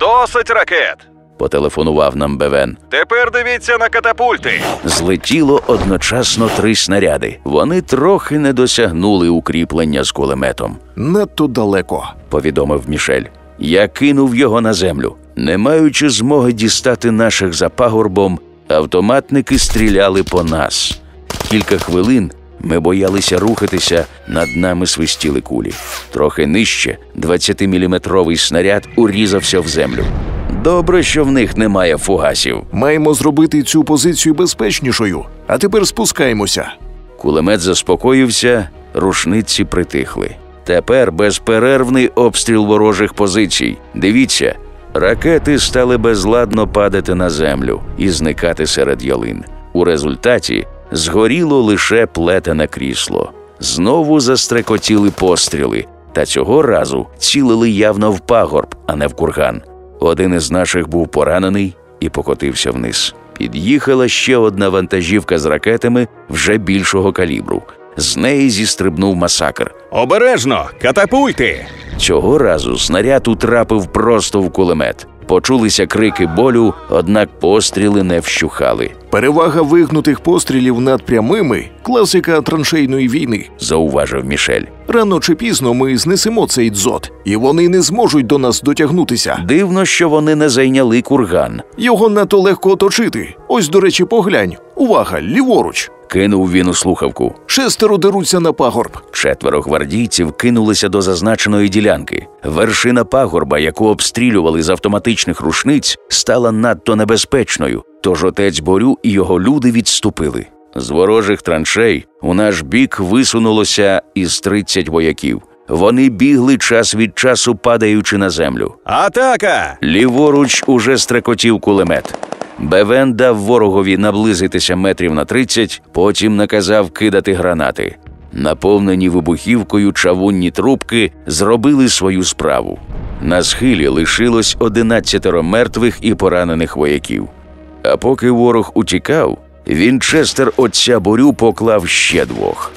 Досить ракет. Потелефонував нам Бевен. Тепер дивіться на катапульти. Злетіло одночасно три снаряди. Вони трохи не досягнули укріплення з кулеметом, Надто далеко. повідомив Мішель. Я кинув його на землю. Не маючи змоги дістати наших за пагорбом, автоматники стріляли по нас. Кілька хвилин ми боялися рухатися, над нами свистіли кулі. Трохи нижче 20-міліметровий снаряд урізався в землю. Добре, що в них немає фугасів. Маємо зробити цю позицію безпечнішою. А тепер спускаємося. Кулемет заспокоївся, рушниці притихли. Тепер безперервний обстріл ворожих позицій. Дивіться, ракети стали безладно падати на землю і зникати серед ялин. У результаті згоріло лише плетене крісло. Знову застрекотіли постріли, та цього разу цілили явно в пагорб, а не в курган. Один із наших був поранений і покотився вниз. Під'їхала ще одна вантажівка з ракетами вже більшого калібру. З неї зістрибнув масакр. Обережно, катапульти! Цього разу снаряд утрапив просто в кулемет. Почулися крики болю, однак постріли не вщухали, Перевага вигнутих пострілів над прямими класика траншейної війни. зауважив Мішель. Рано чи пізно ми знесемо цей дзот, і вони не зможуть до нас дотягнутися. Дивно, що вони не зайняли курган. Його надто легко оточити. Ось, до речі, поглянь. Увага, ліворуч. Кинув він у слухавку. Шестеро деруться на пагорб. Четверо гвардійців кинулися до зазначеної ділянки. Вершина пагорба, яку обстрілювали з автоматичних рушниць, стала надто небезпечною. Тож отець Борю і його люди відступили. З ворожих траншей у наш бік висунулося із 30 вояків. Вони бігли час від часу, падаючи на землю. Атака! Ліворуч уже стрекотів кулемет. Бевен дав ворогові наблизитися метрів на 30, потім наказав кидати гранати. Наповнені вибухівкою чавунні трубки зробили свою справу. На схилі лишилось 11 мертвих і поранених вояків. А поки ворог утікав, Вінчестер отця борю поклав ще двох.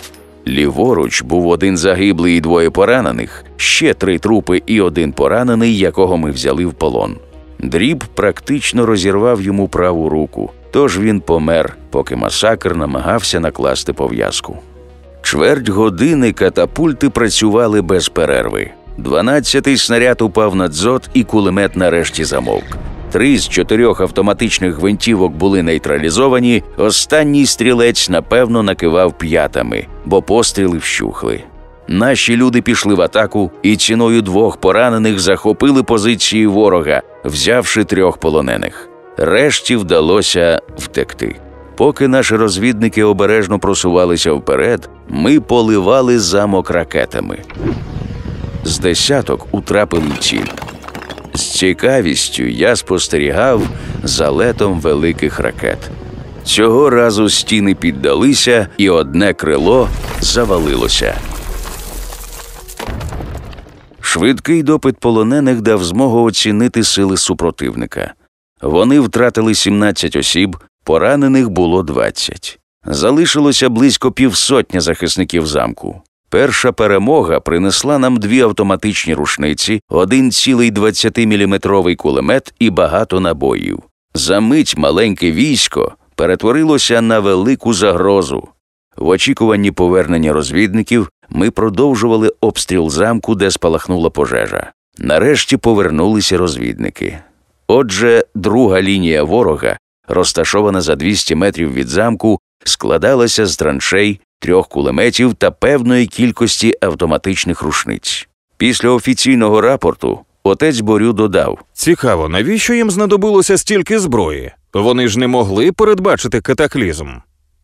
Ліворуч був один загиблий і двоє поранених, ще три трупи і один поранений, якого ми взяли в полон. Дріб практично розірвав йому праву руку, тож він помер, поки масакр намагався накласти пов'язку. Чверть години катапульти працювали без перерви. Дванадцятий снаряд упав на дзот, і кулемет нарешті замовк. Три з чотирьох автоматичних гвинтівок були нейтралізовані. Останній стрілець напевно накивав п'ятами, бо постріли вщухли. Наші люди пішли в атаку і ціною двох поранених захопили позиції ворога, взявши трьох полонених. Решті вдалося втекти. Поки наші розвідники обережно просувалися вперед, ми поливали замок ракетами. З десяток утрапили в ціль. З цікавістю я спостерігав за летом великих ракет. Цього разу стіни піддалися, і одне крило завалилося. Швидкий допит полонених дав змогу оцінити сили супротивника. Вони втратили 17 осіб, поранених було 20. Залишилося близько півсотня захисників замку. Перша перемога принесла нам дві автоматичні рушниці, один цілий 20-мм кулемет і багато набоїв. За мить маленьке військо перетворилося на велику загрозу. В очікуванні повернення розвідників ми продовжували обстріл замку, де спалахнула пожежа. Нарешті повернулися розвідники. Отже, друга лінія ворога, розташована за 200 метрів від замку, складалася з траншей, трьох кулеметів та певної кількості автоматичних рушниць. Після офіційного рапорту отець Борю додав: Цікаво, навіщо їм знадобилося стільки зброї? Вони ж не могли передбачити катаклізм.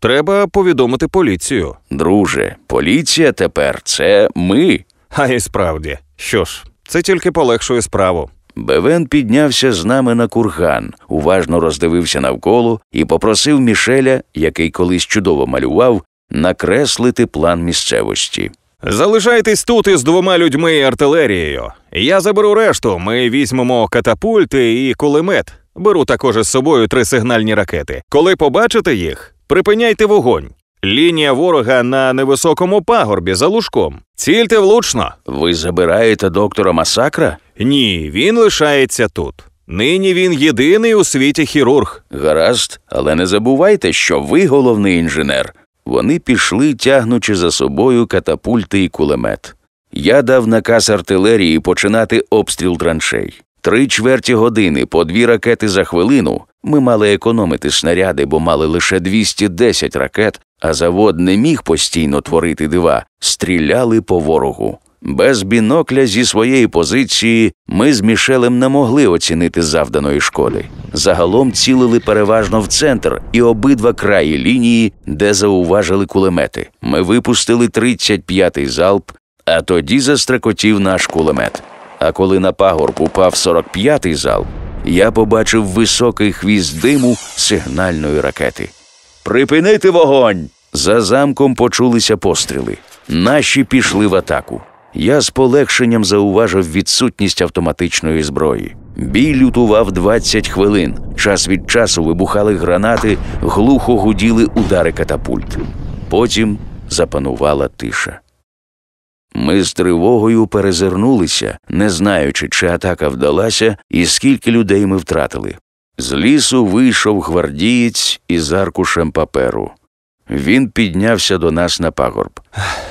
Треба повідомити поліцію. Друже, поліція тепер це ми. А і справді, що ж, це тільки полегшує справу. Бевен піднявся з нами на курган, уважно роздивився навколо і попросив Мішеля, який колись чудово малював, накреслити план місцевості. Залишайтесь тут із двома людьми і артилерією. Я заберу решту. Ми візьмемо катапульти і кулемет. Беру також із собою три сигнальні ракети. Коли побачите їх, припиняйте вогонь. Лінія ворога на невисокому пагорбі за лужком. Цільте влучно. Ви забираєте доктора Масакра? Ні, він лишається тут. Нині він єдиний у світі хірург. Гаразд, але не забувайте, що ви головний інженер. Вони пішли, тягнучи за собою катапульти і кулемет. Я дав наказ артилерії починати обстріл траншей. Три чверті години по дві ракети за хвилину. Ми мали економити снаряди, бо мали лише 210 ракет, а завод не міг постійно творити дива. Стріляли по ворогу. Без бінокля зі своєї позиції ми з Мішелем не могли оцінити завданої шкоди. Загалом цілили переважно в центр і обидва краї лінії, де зауважили кулемети. Ми випустили 35-й залп, а тоді застрекотів наш кулемет. А коли на пагорб упав 45-й залп, я побачив високий хвіст диму сигнальної ракети. Припинити вогонь! За замком почулися постріли. Наші пішли в атаку. Я з полегшенням зауважив відсутність автоматичної зброї. Бій лютував 20 хвилин. Час від часу вибухали гранати, глухо гуділи удари катапульт. Потім запанувала тиша. Ми з тривогою перезирнулися, не знаючи, чи атака вдалася і скільки людей ми втратили. З лісу вийшов гвардієць із аркушем паперу. Він піднявся до нас на пагорб.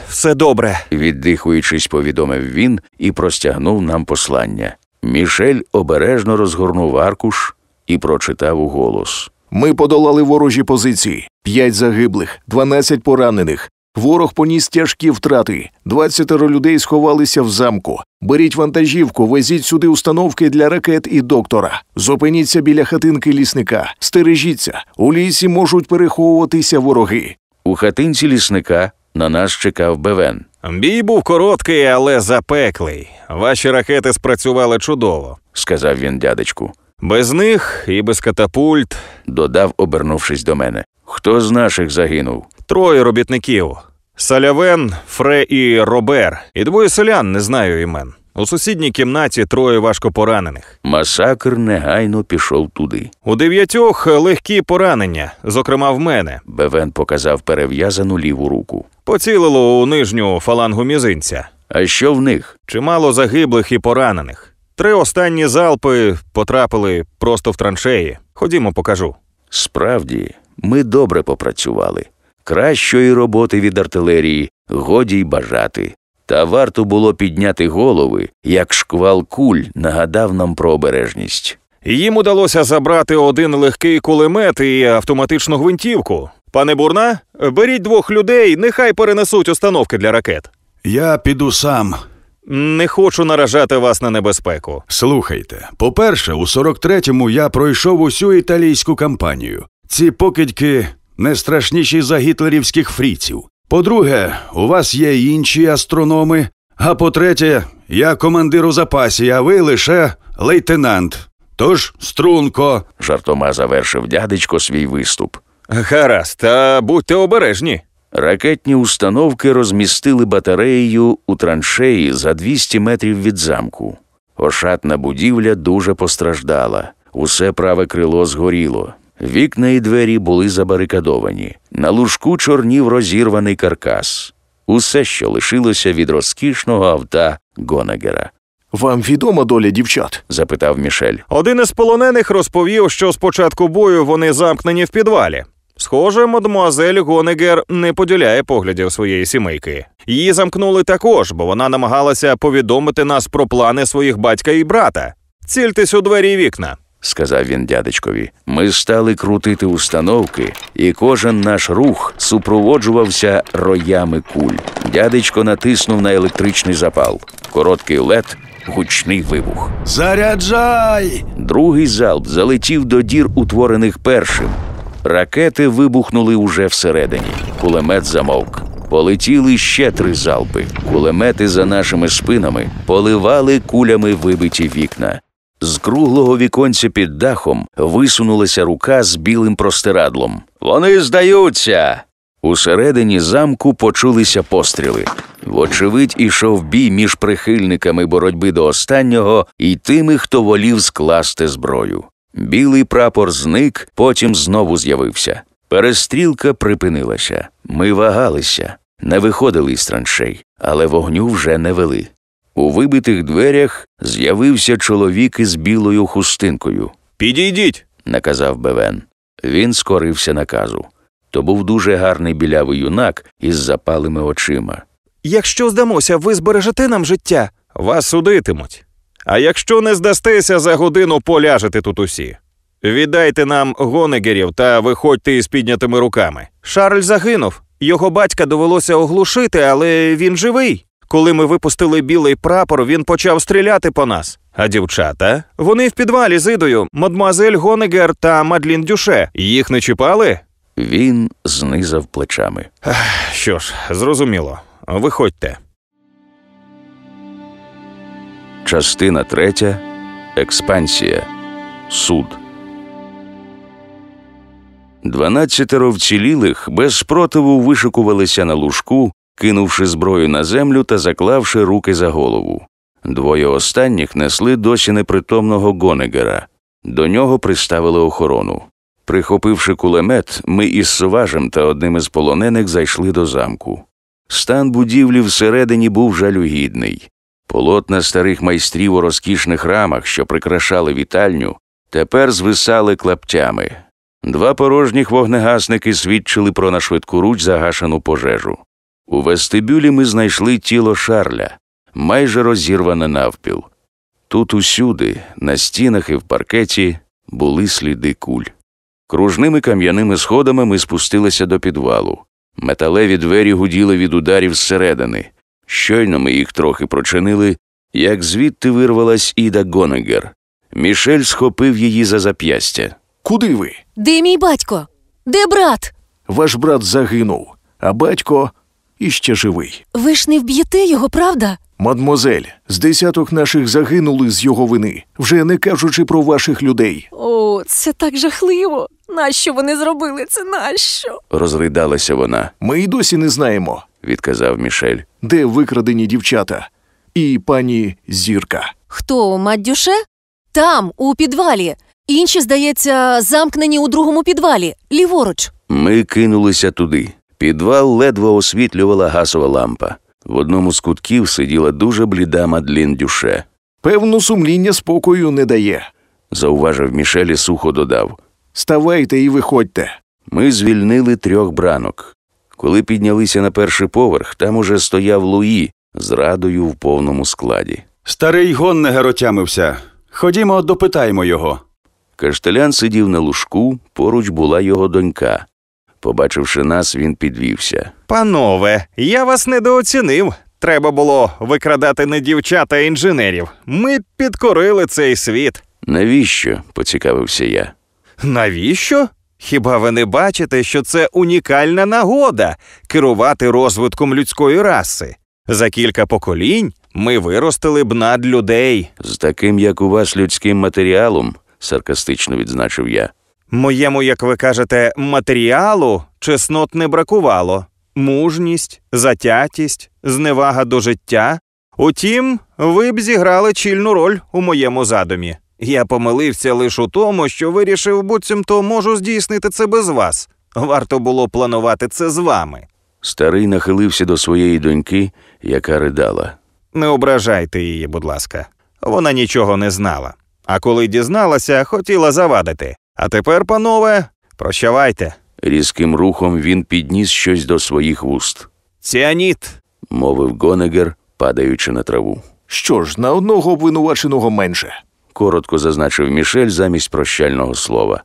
Все добре. Віддихуючись, повідомив він і простягнув нам послання. Мішель обережно розгорнув аркуш і прочитав у голос. Ми подолали ворожі позиції. П'ять загиблих, 12 поранених. Ворог поніс тяжкі втрати. 20 людей сховалися в замку. Беріть вантажівку, везіть сюди установки для ракет і доктора. Зупиніться біля хатинки лісника. Стережіться. У лісі можуть переховуватися вороги. У хатинці лісника на нас чекав Бевен. Бій був короткий, але запеклий. Ваші ракети спрацювали чудово. сказав він дядечку. Без них і без катапульт Додав, обернувшись до мене. Хто з наших загинув? Троє робітників: Салявен, Фре і Робер, і двоє селян, не знаю імен. У сусідній кімнаті троє важко поранених. Масакр негайно пішов туди. У дев'ятьох легкі поранення, зокрема в мене. Бевен показав перев'язану ліву руку. Поцілило у нижню фалангу мізинця. А що в них? Чимало загиблих і поранених. Три останні залпи потрапили просто в траншеї. Ходімо, покажу. Справді, ми добре попрацювали. Кращої роботи від артилерії годі й бажати. Та варто було підняти голови, як шквал куль нагадав нам про обережність. Їм удалося забрати один легкий кулемет і автоматичну гвинтівку. Пане Бурна, беріть двох людей, нехай перенесуть установки для ракет. Я піду сам. Не хочу наражати вас на небезпеку. Слухайте, по-перше, у 43-му я пройшов усю італійську кампанію. Ці покидьки не страшніші за гітлерівських фріців. По-друге, у вас є інші астрономи. А по-третє, я командир у запасі, а ви лише лейтенант. Тож, струнко. Жартома завершив дядечко свій виступ. Гаразд, та будьте обережні. Ракетні установки розмістили батареєю у траншеї за 200 метрів від замку. Ошатна будівля дуже постраждала. Усе праве крило згоріло. Вікна і двері були забарикадовані. На лужку чорнів розірваний каркас. Усе, що лишилося від розкішного авта Гонегера. Вам відома доля дівчат? запитав Мішель. Один із полонених розповів, що з початку бою вони замкнені в підвалі. Схоже, мадмуазель Гонегер не поділяє поглядів своєї сімейки. Її замкнули також, бо вона намагалася повідомити нас про плани своїх батька і брата. Цільтесь у двері і вікна. Сказав він дядечкові. Ми стали крутити установки, і кожен наш рух супроводжувався роями куль. Дядечко натиснув на електричний запал. Короткий лед, гучний вибух. Заряджай! Другий залп залетів до дір, утворених першим. Ракети вибухнули уже всередині. Кулемет замовк. Полетіли ще три залпи. Кулемети за нашими спинами поливали кулями вибиті вікна. З круглого віконця під дахом висунулася рука з білим простирадлом. Вони здаються. Усередині замку почулися постріли. Вочевидь, ішов бій між прихильниками боротьби до останнього і тими, хто волів скласти зброю. Білий прапор зник, потім знову з'явився. Перестрілка припинилася. Ми вагалися, не виходили із траншей, але вогню вже не вели. У вибитих дверях з'явився чоловік із білою хустинкою, Підійдіть. наказав Бевен. Він скорився наказу. То був дуже гарний білявий юнак із запалими очима. Якщо здамося, ви збережете нам життя. Вас судитимуть. А якщо не здастеся за годину, поляжете тут усі. Віддайте нам гонегерів та виходьте із піднятими руками. Шарль загинув. Його батька довелося оглушити, але він живий. Коли ми випустили білий прапор, він почав стріляти по нас. А дівчата? Вони в підвалі з Ідою, мадмуазель Гонегер та Мадлін Дюше. Їх не чіпали? Він знизав плечами. Що ж, зрозуміло. Виходьте. Частина третя. Експансія. Суд. Дванадцятеро вцілілих без спротиву вишикувалися на лужку, кинувши зброю на землю та заклавши руки за голову. Двоє останніх несли досі непритомного Гонегера. До нього приставили охорону. Прихопивши кулемет, ми із Суважем та одним із полонених зайшли до замку. Стан будівлі всередині був жалюгідний. Полотна старих майстрів у розкішних рамах, що прикрашали вітальню, тепер звисали клаптями. Два порожніх вогнегасники свідчили про нашвидку руч загашену пожежу. У вестибюлі ми знайшли тіло Шарля, майже розірване навпіл. Тут усюди, на стінах і в паркеті, були сліди куль. Кружними кам'яними сходами ми спустилися до підвалу. Металеві двері гуділи від ударів зсередини. Щойно ми їх трохи прочинили, як звідти вирвалась Іда Гонегер. Мішель схопив її за зап'ястя. Куди ви? Де мій батько? Де брат? Ваш брат загинув, а батько іще живий. Ви ж не вб'єте його, правда? Мадмозель, з десяток наших загинули з його вини, вже не кажучи про ваших людей. О, це так жахливо. Нащо вони зробили це? Нащо? Розридалася вона, Ми й досі не знаємо, відказав Мішель. де викрадені дівчата. І пані Зірка. Хто, мать Дюше? Там, у підвалі. Інші, здається, замкнені у другому підвалі, ліворуч. Ми кинулися туди. Підвал ледве освітлювала газова лампа. В одному з кутків сиділа дуже бліда Мадлін Дюше. Певно, сумління спокою не дає. Зауважив Мішель і сухо додав. Вставайте і виходьте. Ми звільнили трьох бранок. Коли піднялися на перший поверх, там уже стояв Луї з радою в повному складі. Старий Гоннегер отямився. Ходімо, допитаємо його. Каштелян сидів на лужку, поруч була його донька. Побачивши нас, він підвівся. Панове, я вас недооцінив. Треба було викрадати не дівчат, а інженерів. Ми підкорили цей світ. Навіщо? поцікавився я. Навіщо? Хіба ви не бачите, що це унікальна нагода керувати розвитком людської раси? За кілька поколінь ми виростили б над людей. З таким, як у вас, людським матеріалом, саркастично відзначив я. Моєму, як ви кажете, матеріалу чеснот не бракувало. Мужність, затятість, зневага до життя. Утім, ви б зіграли чільну роль у моєму задумі. Я помилився лише у тому, що вирішив, буцімто можу здійснити це без вас. Варто було планувати це з вами. Старий нахилився до своєї доньки, яка ридала. Не ображайте її, будь ласка. Вона нічого не знала. А коли дізналася, хотіла завадити. А тепер, панове, прощавайте. Різким рухом він підніс щось до своїх вуст, Ціаніт. мовив Гонегер, падаючи на траву. Що ж, на одного обвинуваченого менше. коротко зазначив Мішель замість прощального слова.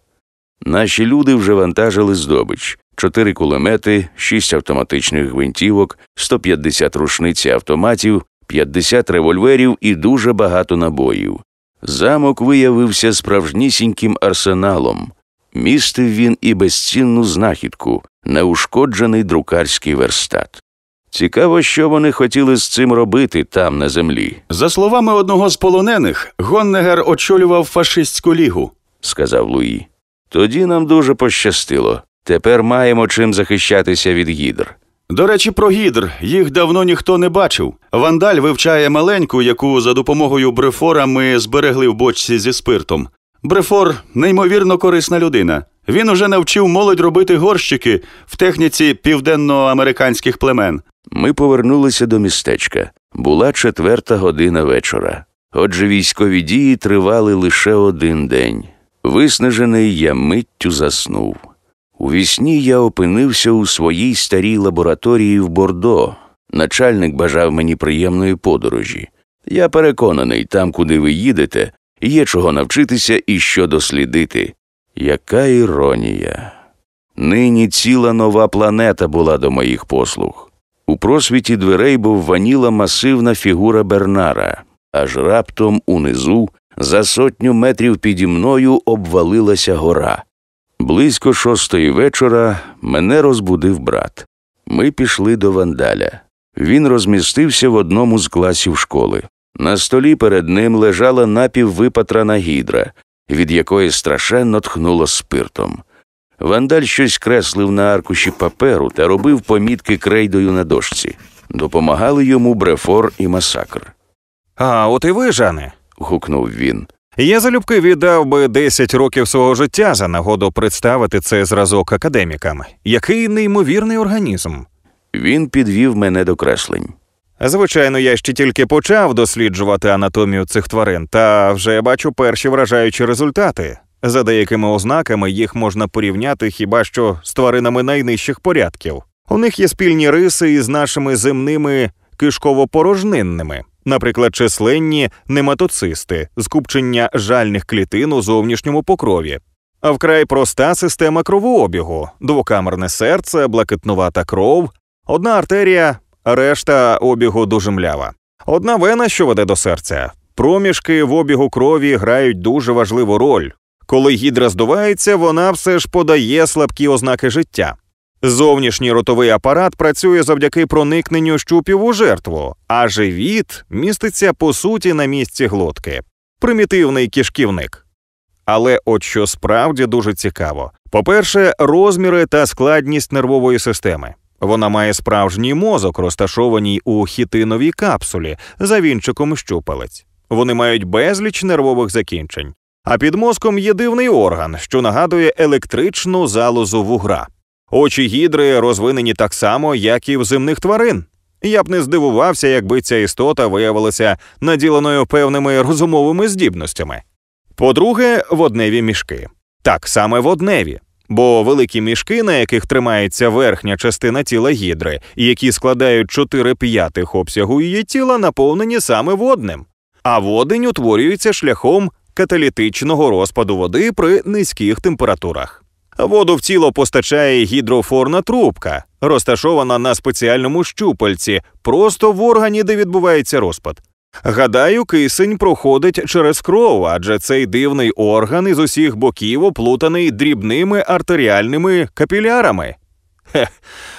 Наші люди вже вантажили здобич: чотири кулемети, шість автоматичних гвинтівок, 150 рушниць і автоматів, 50 револьверів і дуже багато набоїв. Замок виявився справжнісіньким арсеналом. Містив він і безцінну знахідку, неушкоджений друкарський верстат. Цікаво, що вони хотіли з цим робити там, на землі, За словами одного з полонених, Гоннегер очолював фашистську лігу. сказав Луї. Тоді нам дуже пощастило. Тепер маємо чим захищатися від гідр. До речі, про гідр їх давно ніхто не бачив. Вандаль вивчає маленьку, яку за допомогою брефора ми зберегли в бочці зі спиртом. Брефор неймовірно корисна людина. Він уже навчив молодь робити горщики в техніці південноамериканських племен. Ми повернулися до містечка. Була четверта година вечора. Отже, військові дії тривали лише один день. Виснажений я миттю заснув. У вісні я опинився у своїй старій лабораторії в Бордо. Начальник бажав мені приємної подорожі. Я переконаний, там, куди ви їдете, є чого навчитися і що дослідити. Яка іронія. Нині ціла нова планета була до моїх послуг. У просвіті дверей бовваніла масивна фігура Бернара, аж раптом унизу, за сотню метрів піді мною, обвалилася гора. Близько шостої вечора мене розбудив брат. Ми пішли до вандаля. Він розмістився в одному з класів школи. На столі перед ним лежала напіввипатрана гідра, від якої страшенно тхнуло спиртом. Вандаль щось креслив на аркуші паперу та робив помітки крейдою на дошці. Допомагали йому Брефор і Масакр. А от і ви, Жане. гукнув він. Я залюбки віддав би 10 років свого життя за нагоду представити цей зразок академікам. Який неймовірний організм. Він підвів мене до креслень. Звичайно, я ще тільки почав досліджувати анатомію цих тварин, та вже бачу перші вражаючі результати. За деякими ознаками їх можна порівняти хіба що з тваринами найнижчих порядків. У них є спільні риси із нашими земними кишково-порожнинними, наприклад, численні нематоцисти, скупчення жальних клітин у зовнішньому покрові. А вкрай проста система кровообігу, двокамерне серце, блакитнувата кров, одна артерія, решта обігу дуже млява. Одна вена, що веде до серця. Проміжки в обігу крові грають дуже важливу роль. Коли гідра здувається, вона все ж подає слабкі ознаки життя. Зовнішній ротовий апарат працює завдяки проникненню щупів у жертву, а живіт міститься по суті на місці глотки примітивний кишківник. Але от що справді дуже цікаво: по-перше, розміри та складність нервової системи. Вона має справжній мозок, розташований у хітиновій капсулі за вінчиком щупалець. Вони мають безліч нервових закінчень. А під мозком є дивний орган, що нагадує електричну залозу вугра. Очі гідри розвинені так само, як і в земних тварин. Я б не здивувався, якби ця істота виявилася наділеною певними розумовими здібностями. По-друге, водневі мішки. Так саме водневі. Бо великі мішки, на яких тримається верхня частина тіла гідри, які складають 4 п'ятих обсягу її тіла, наповнені саме водним. А водень утворюється шляхом каталітичного розпаду води при низьких температурах. Воду в тіло постачає гідрофорна трубка, розташована на спеціальному щупальці, просто в органі, де відбувається розпад. Гадаю, кисень проходить через кров, адже цей дивний орган із усіх боків оплутаний дрібними артеріальними капілярами. Хех,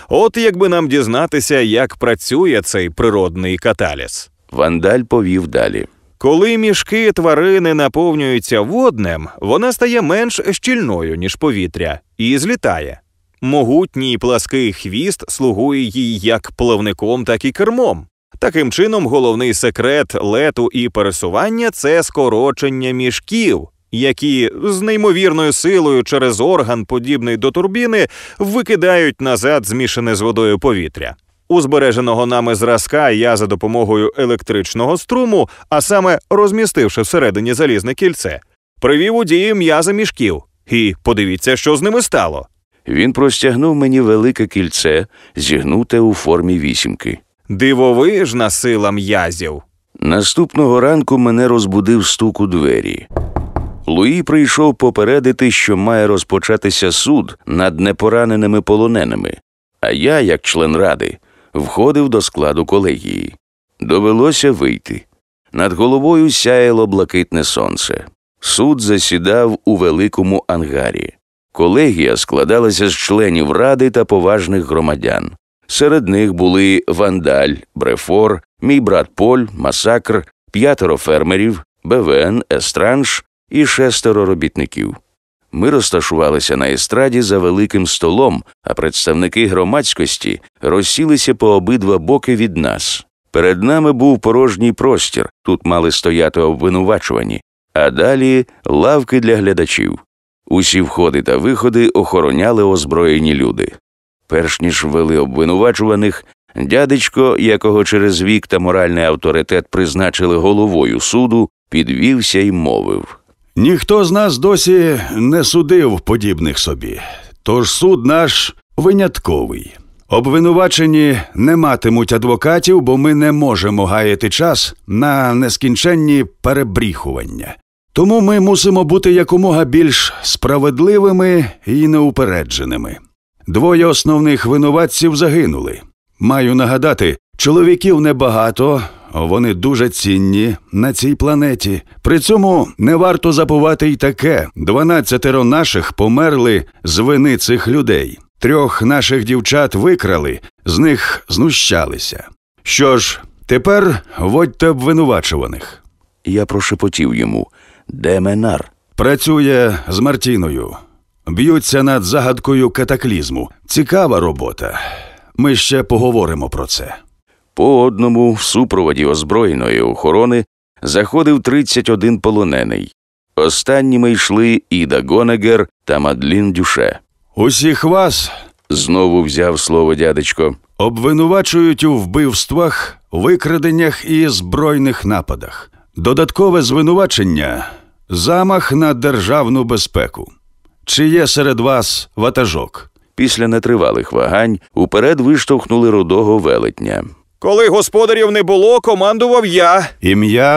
от якби нам дізнатися, як працює цей природний каталіз. Вандаль повів далі. Коли мішки тварини наповнюються воднем, вона стає менш щільною, ніж повітря, і злітає. Могутній плаский хвіст слугує їй як плавником, так і кермом. Таким чином, головний секрет лету і пересування це скорочення мішків, які з неймовірною силою через орган, подібний до турбіни, викидають назад змішане з водою повітря. У збереженого нами зразка я за допомогою електричного струму, а саме розмістивши всередині залізне кільце, привів у дії м'язи мішків. І подивіться, що з ними стало. Він простягнув мені велике кільце, зігнуте у формі вісімки. Дивовижна сила м'язів. Наступного ранку мене розбудив стук у двері. Луї прийшов попередити, що має розпочатися суд над непораненими полоненими, а я, як член ради, входив до складу колегії. Довелося вийти. Над головою сяяло блакитне сонце. Суд засідав у великому ангарі. Колегія складалася з членів ради та поважних громадян. Серед них були Вандаль, Брефор, мій брат Поль, Масакр, п'ятеро фермерів, БВН, Естранж і шестеро робітників. Ми розташувалися на естраді за великим столом, а представники громадськості розсілися по обидва боки від нас. Перед нами був порожній простір, тут мали стояти обвинувачувані, а далі лавки для глядачів. Усі входи та виходи охороняли озброєні люди. Перш ніж ввели обвинувачуваних, дядечко, якого через вік та моральний авторитет призначили головою суду, підвівся і мовив. Ніхто з нас досі не судив подібних собі, тож суд наш винятковий. Обвинувачені не матимуть адвокатів, бо ми не можемо гаяти час на нескінченні перебріхування. Тому ми мусимо бути якомога більш справедливими і неупередженими. Двоє основних винуватців загинули. Маю нагадати, чоловіків небагато, вони дуже цінні на цій планеті. При цьому не варто забувати й таке: дванадцятеро наших померли з вини цих людей. Трьох наших дівчат викрали, з них знущалися. Що ж, тепер водьте обвинувачуваних. Я прошепотів йому де Менар? Працює з Мартіною. Б'ються над загадкою катаклізму. Цікава робота. Ми ще поговоримо про це. По одному в супроводі озброєної охорони заходив 31 полонений. Останніми йшли Іда Гонегер та Мадлін Дюше. Усіх вас Знову взяв слово дядечко. обвинувачують у вбивствах, викраденнях і збройних нападах. Додаткове звинувачення замах на державну безпеку. Чи є серед вас ватажок? Після нетривалих вагань уперед виштовхнули рудого велетня. Коли господарів не було, командував я. Ім'я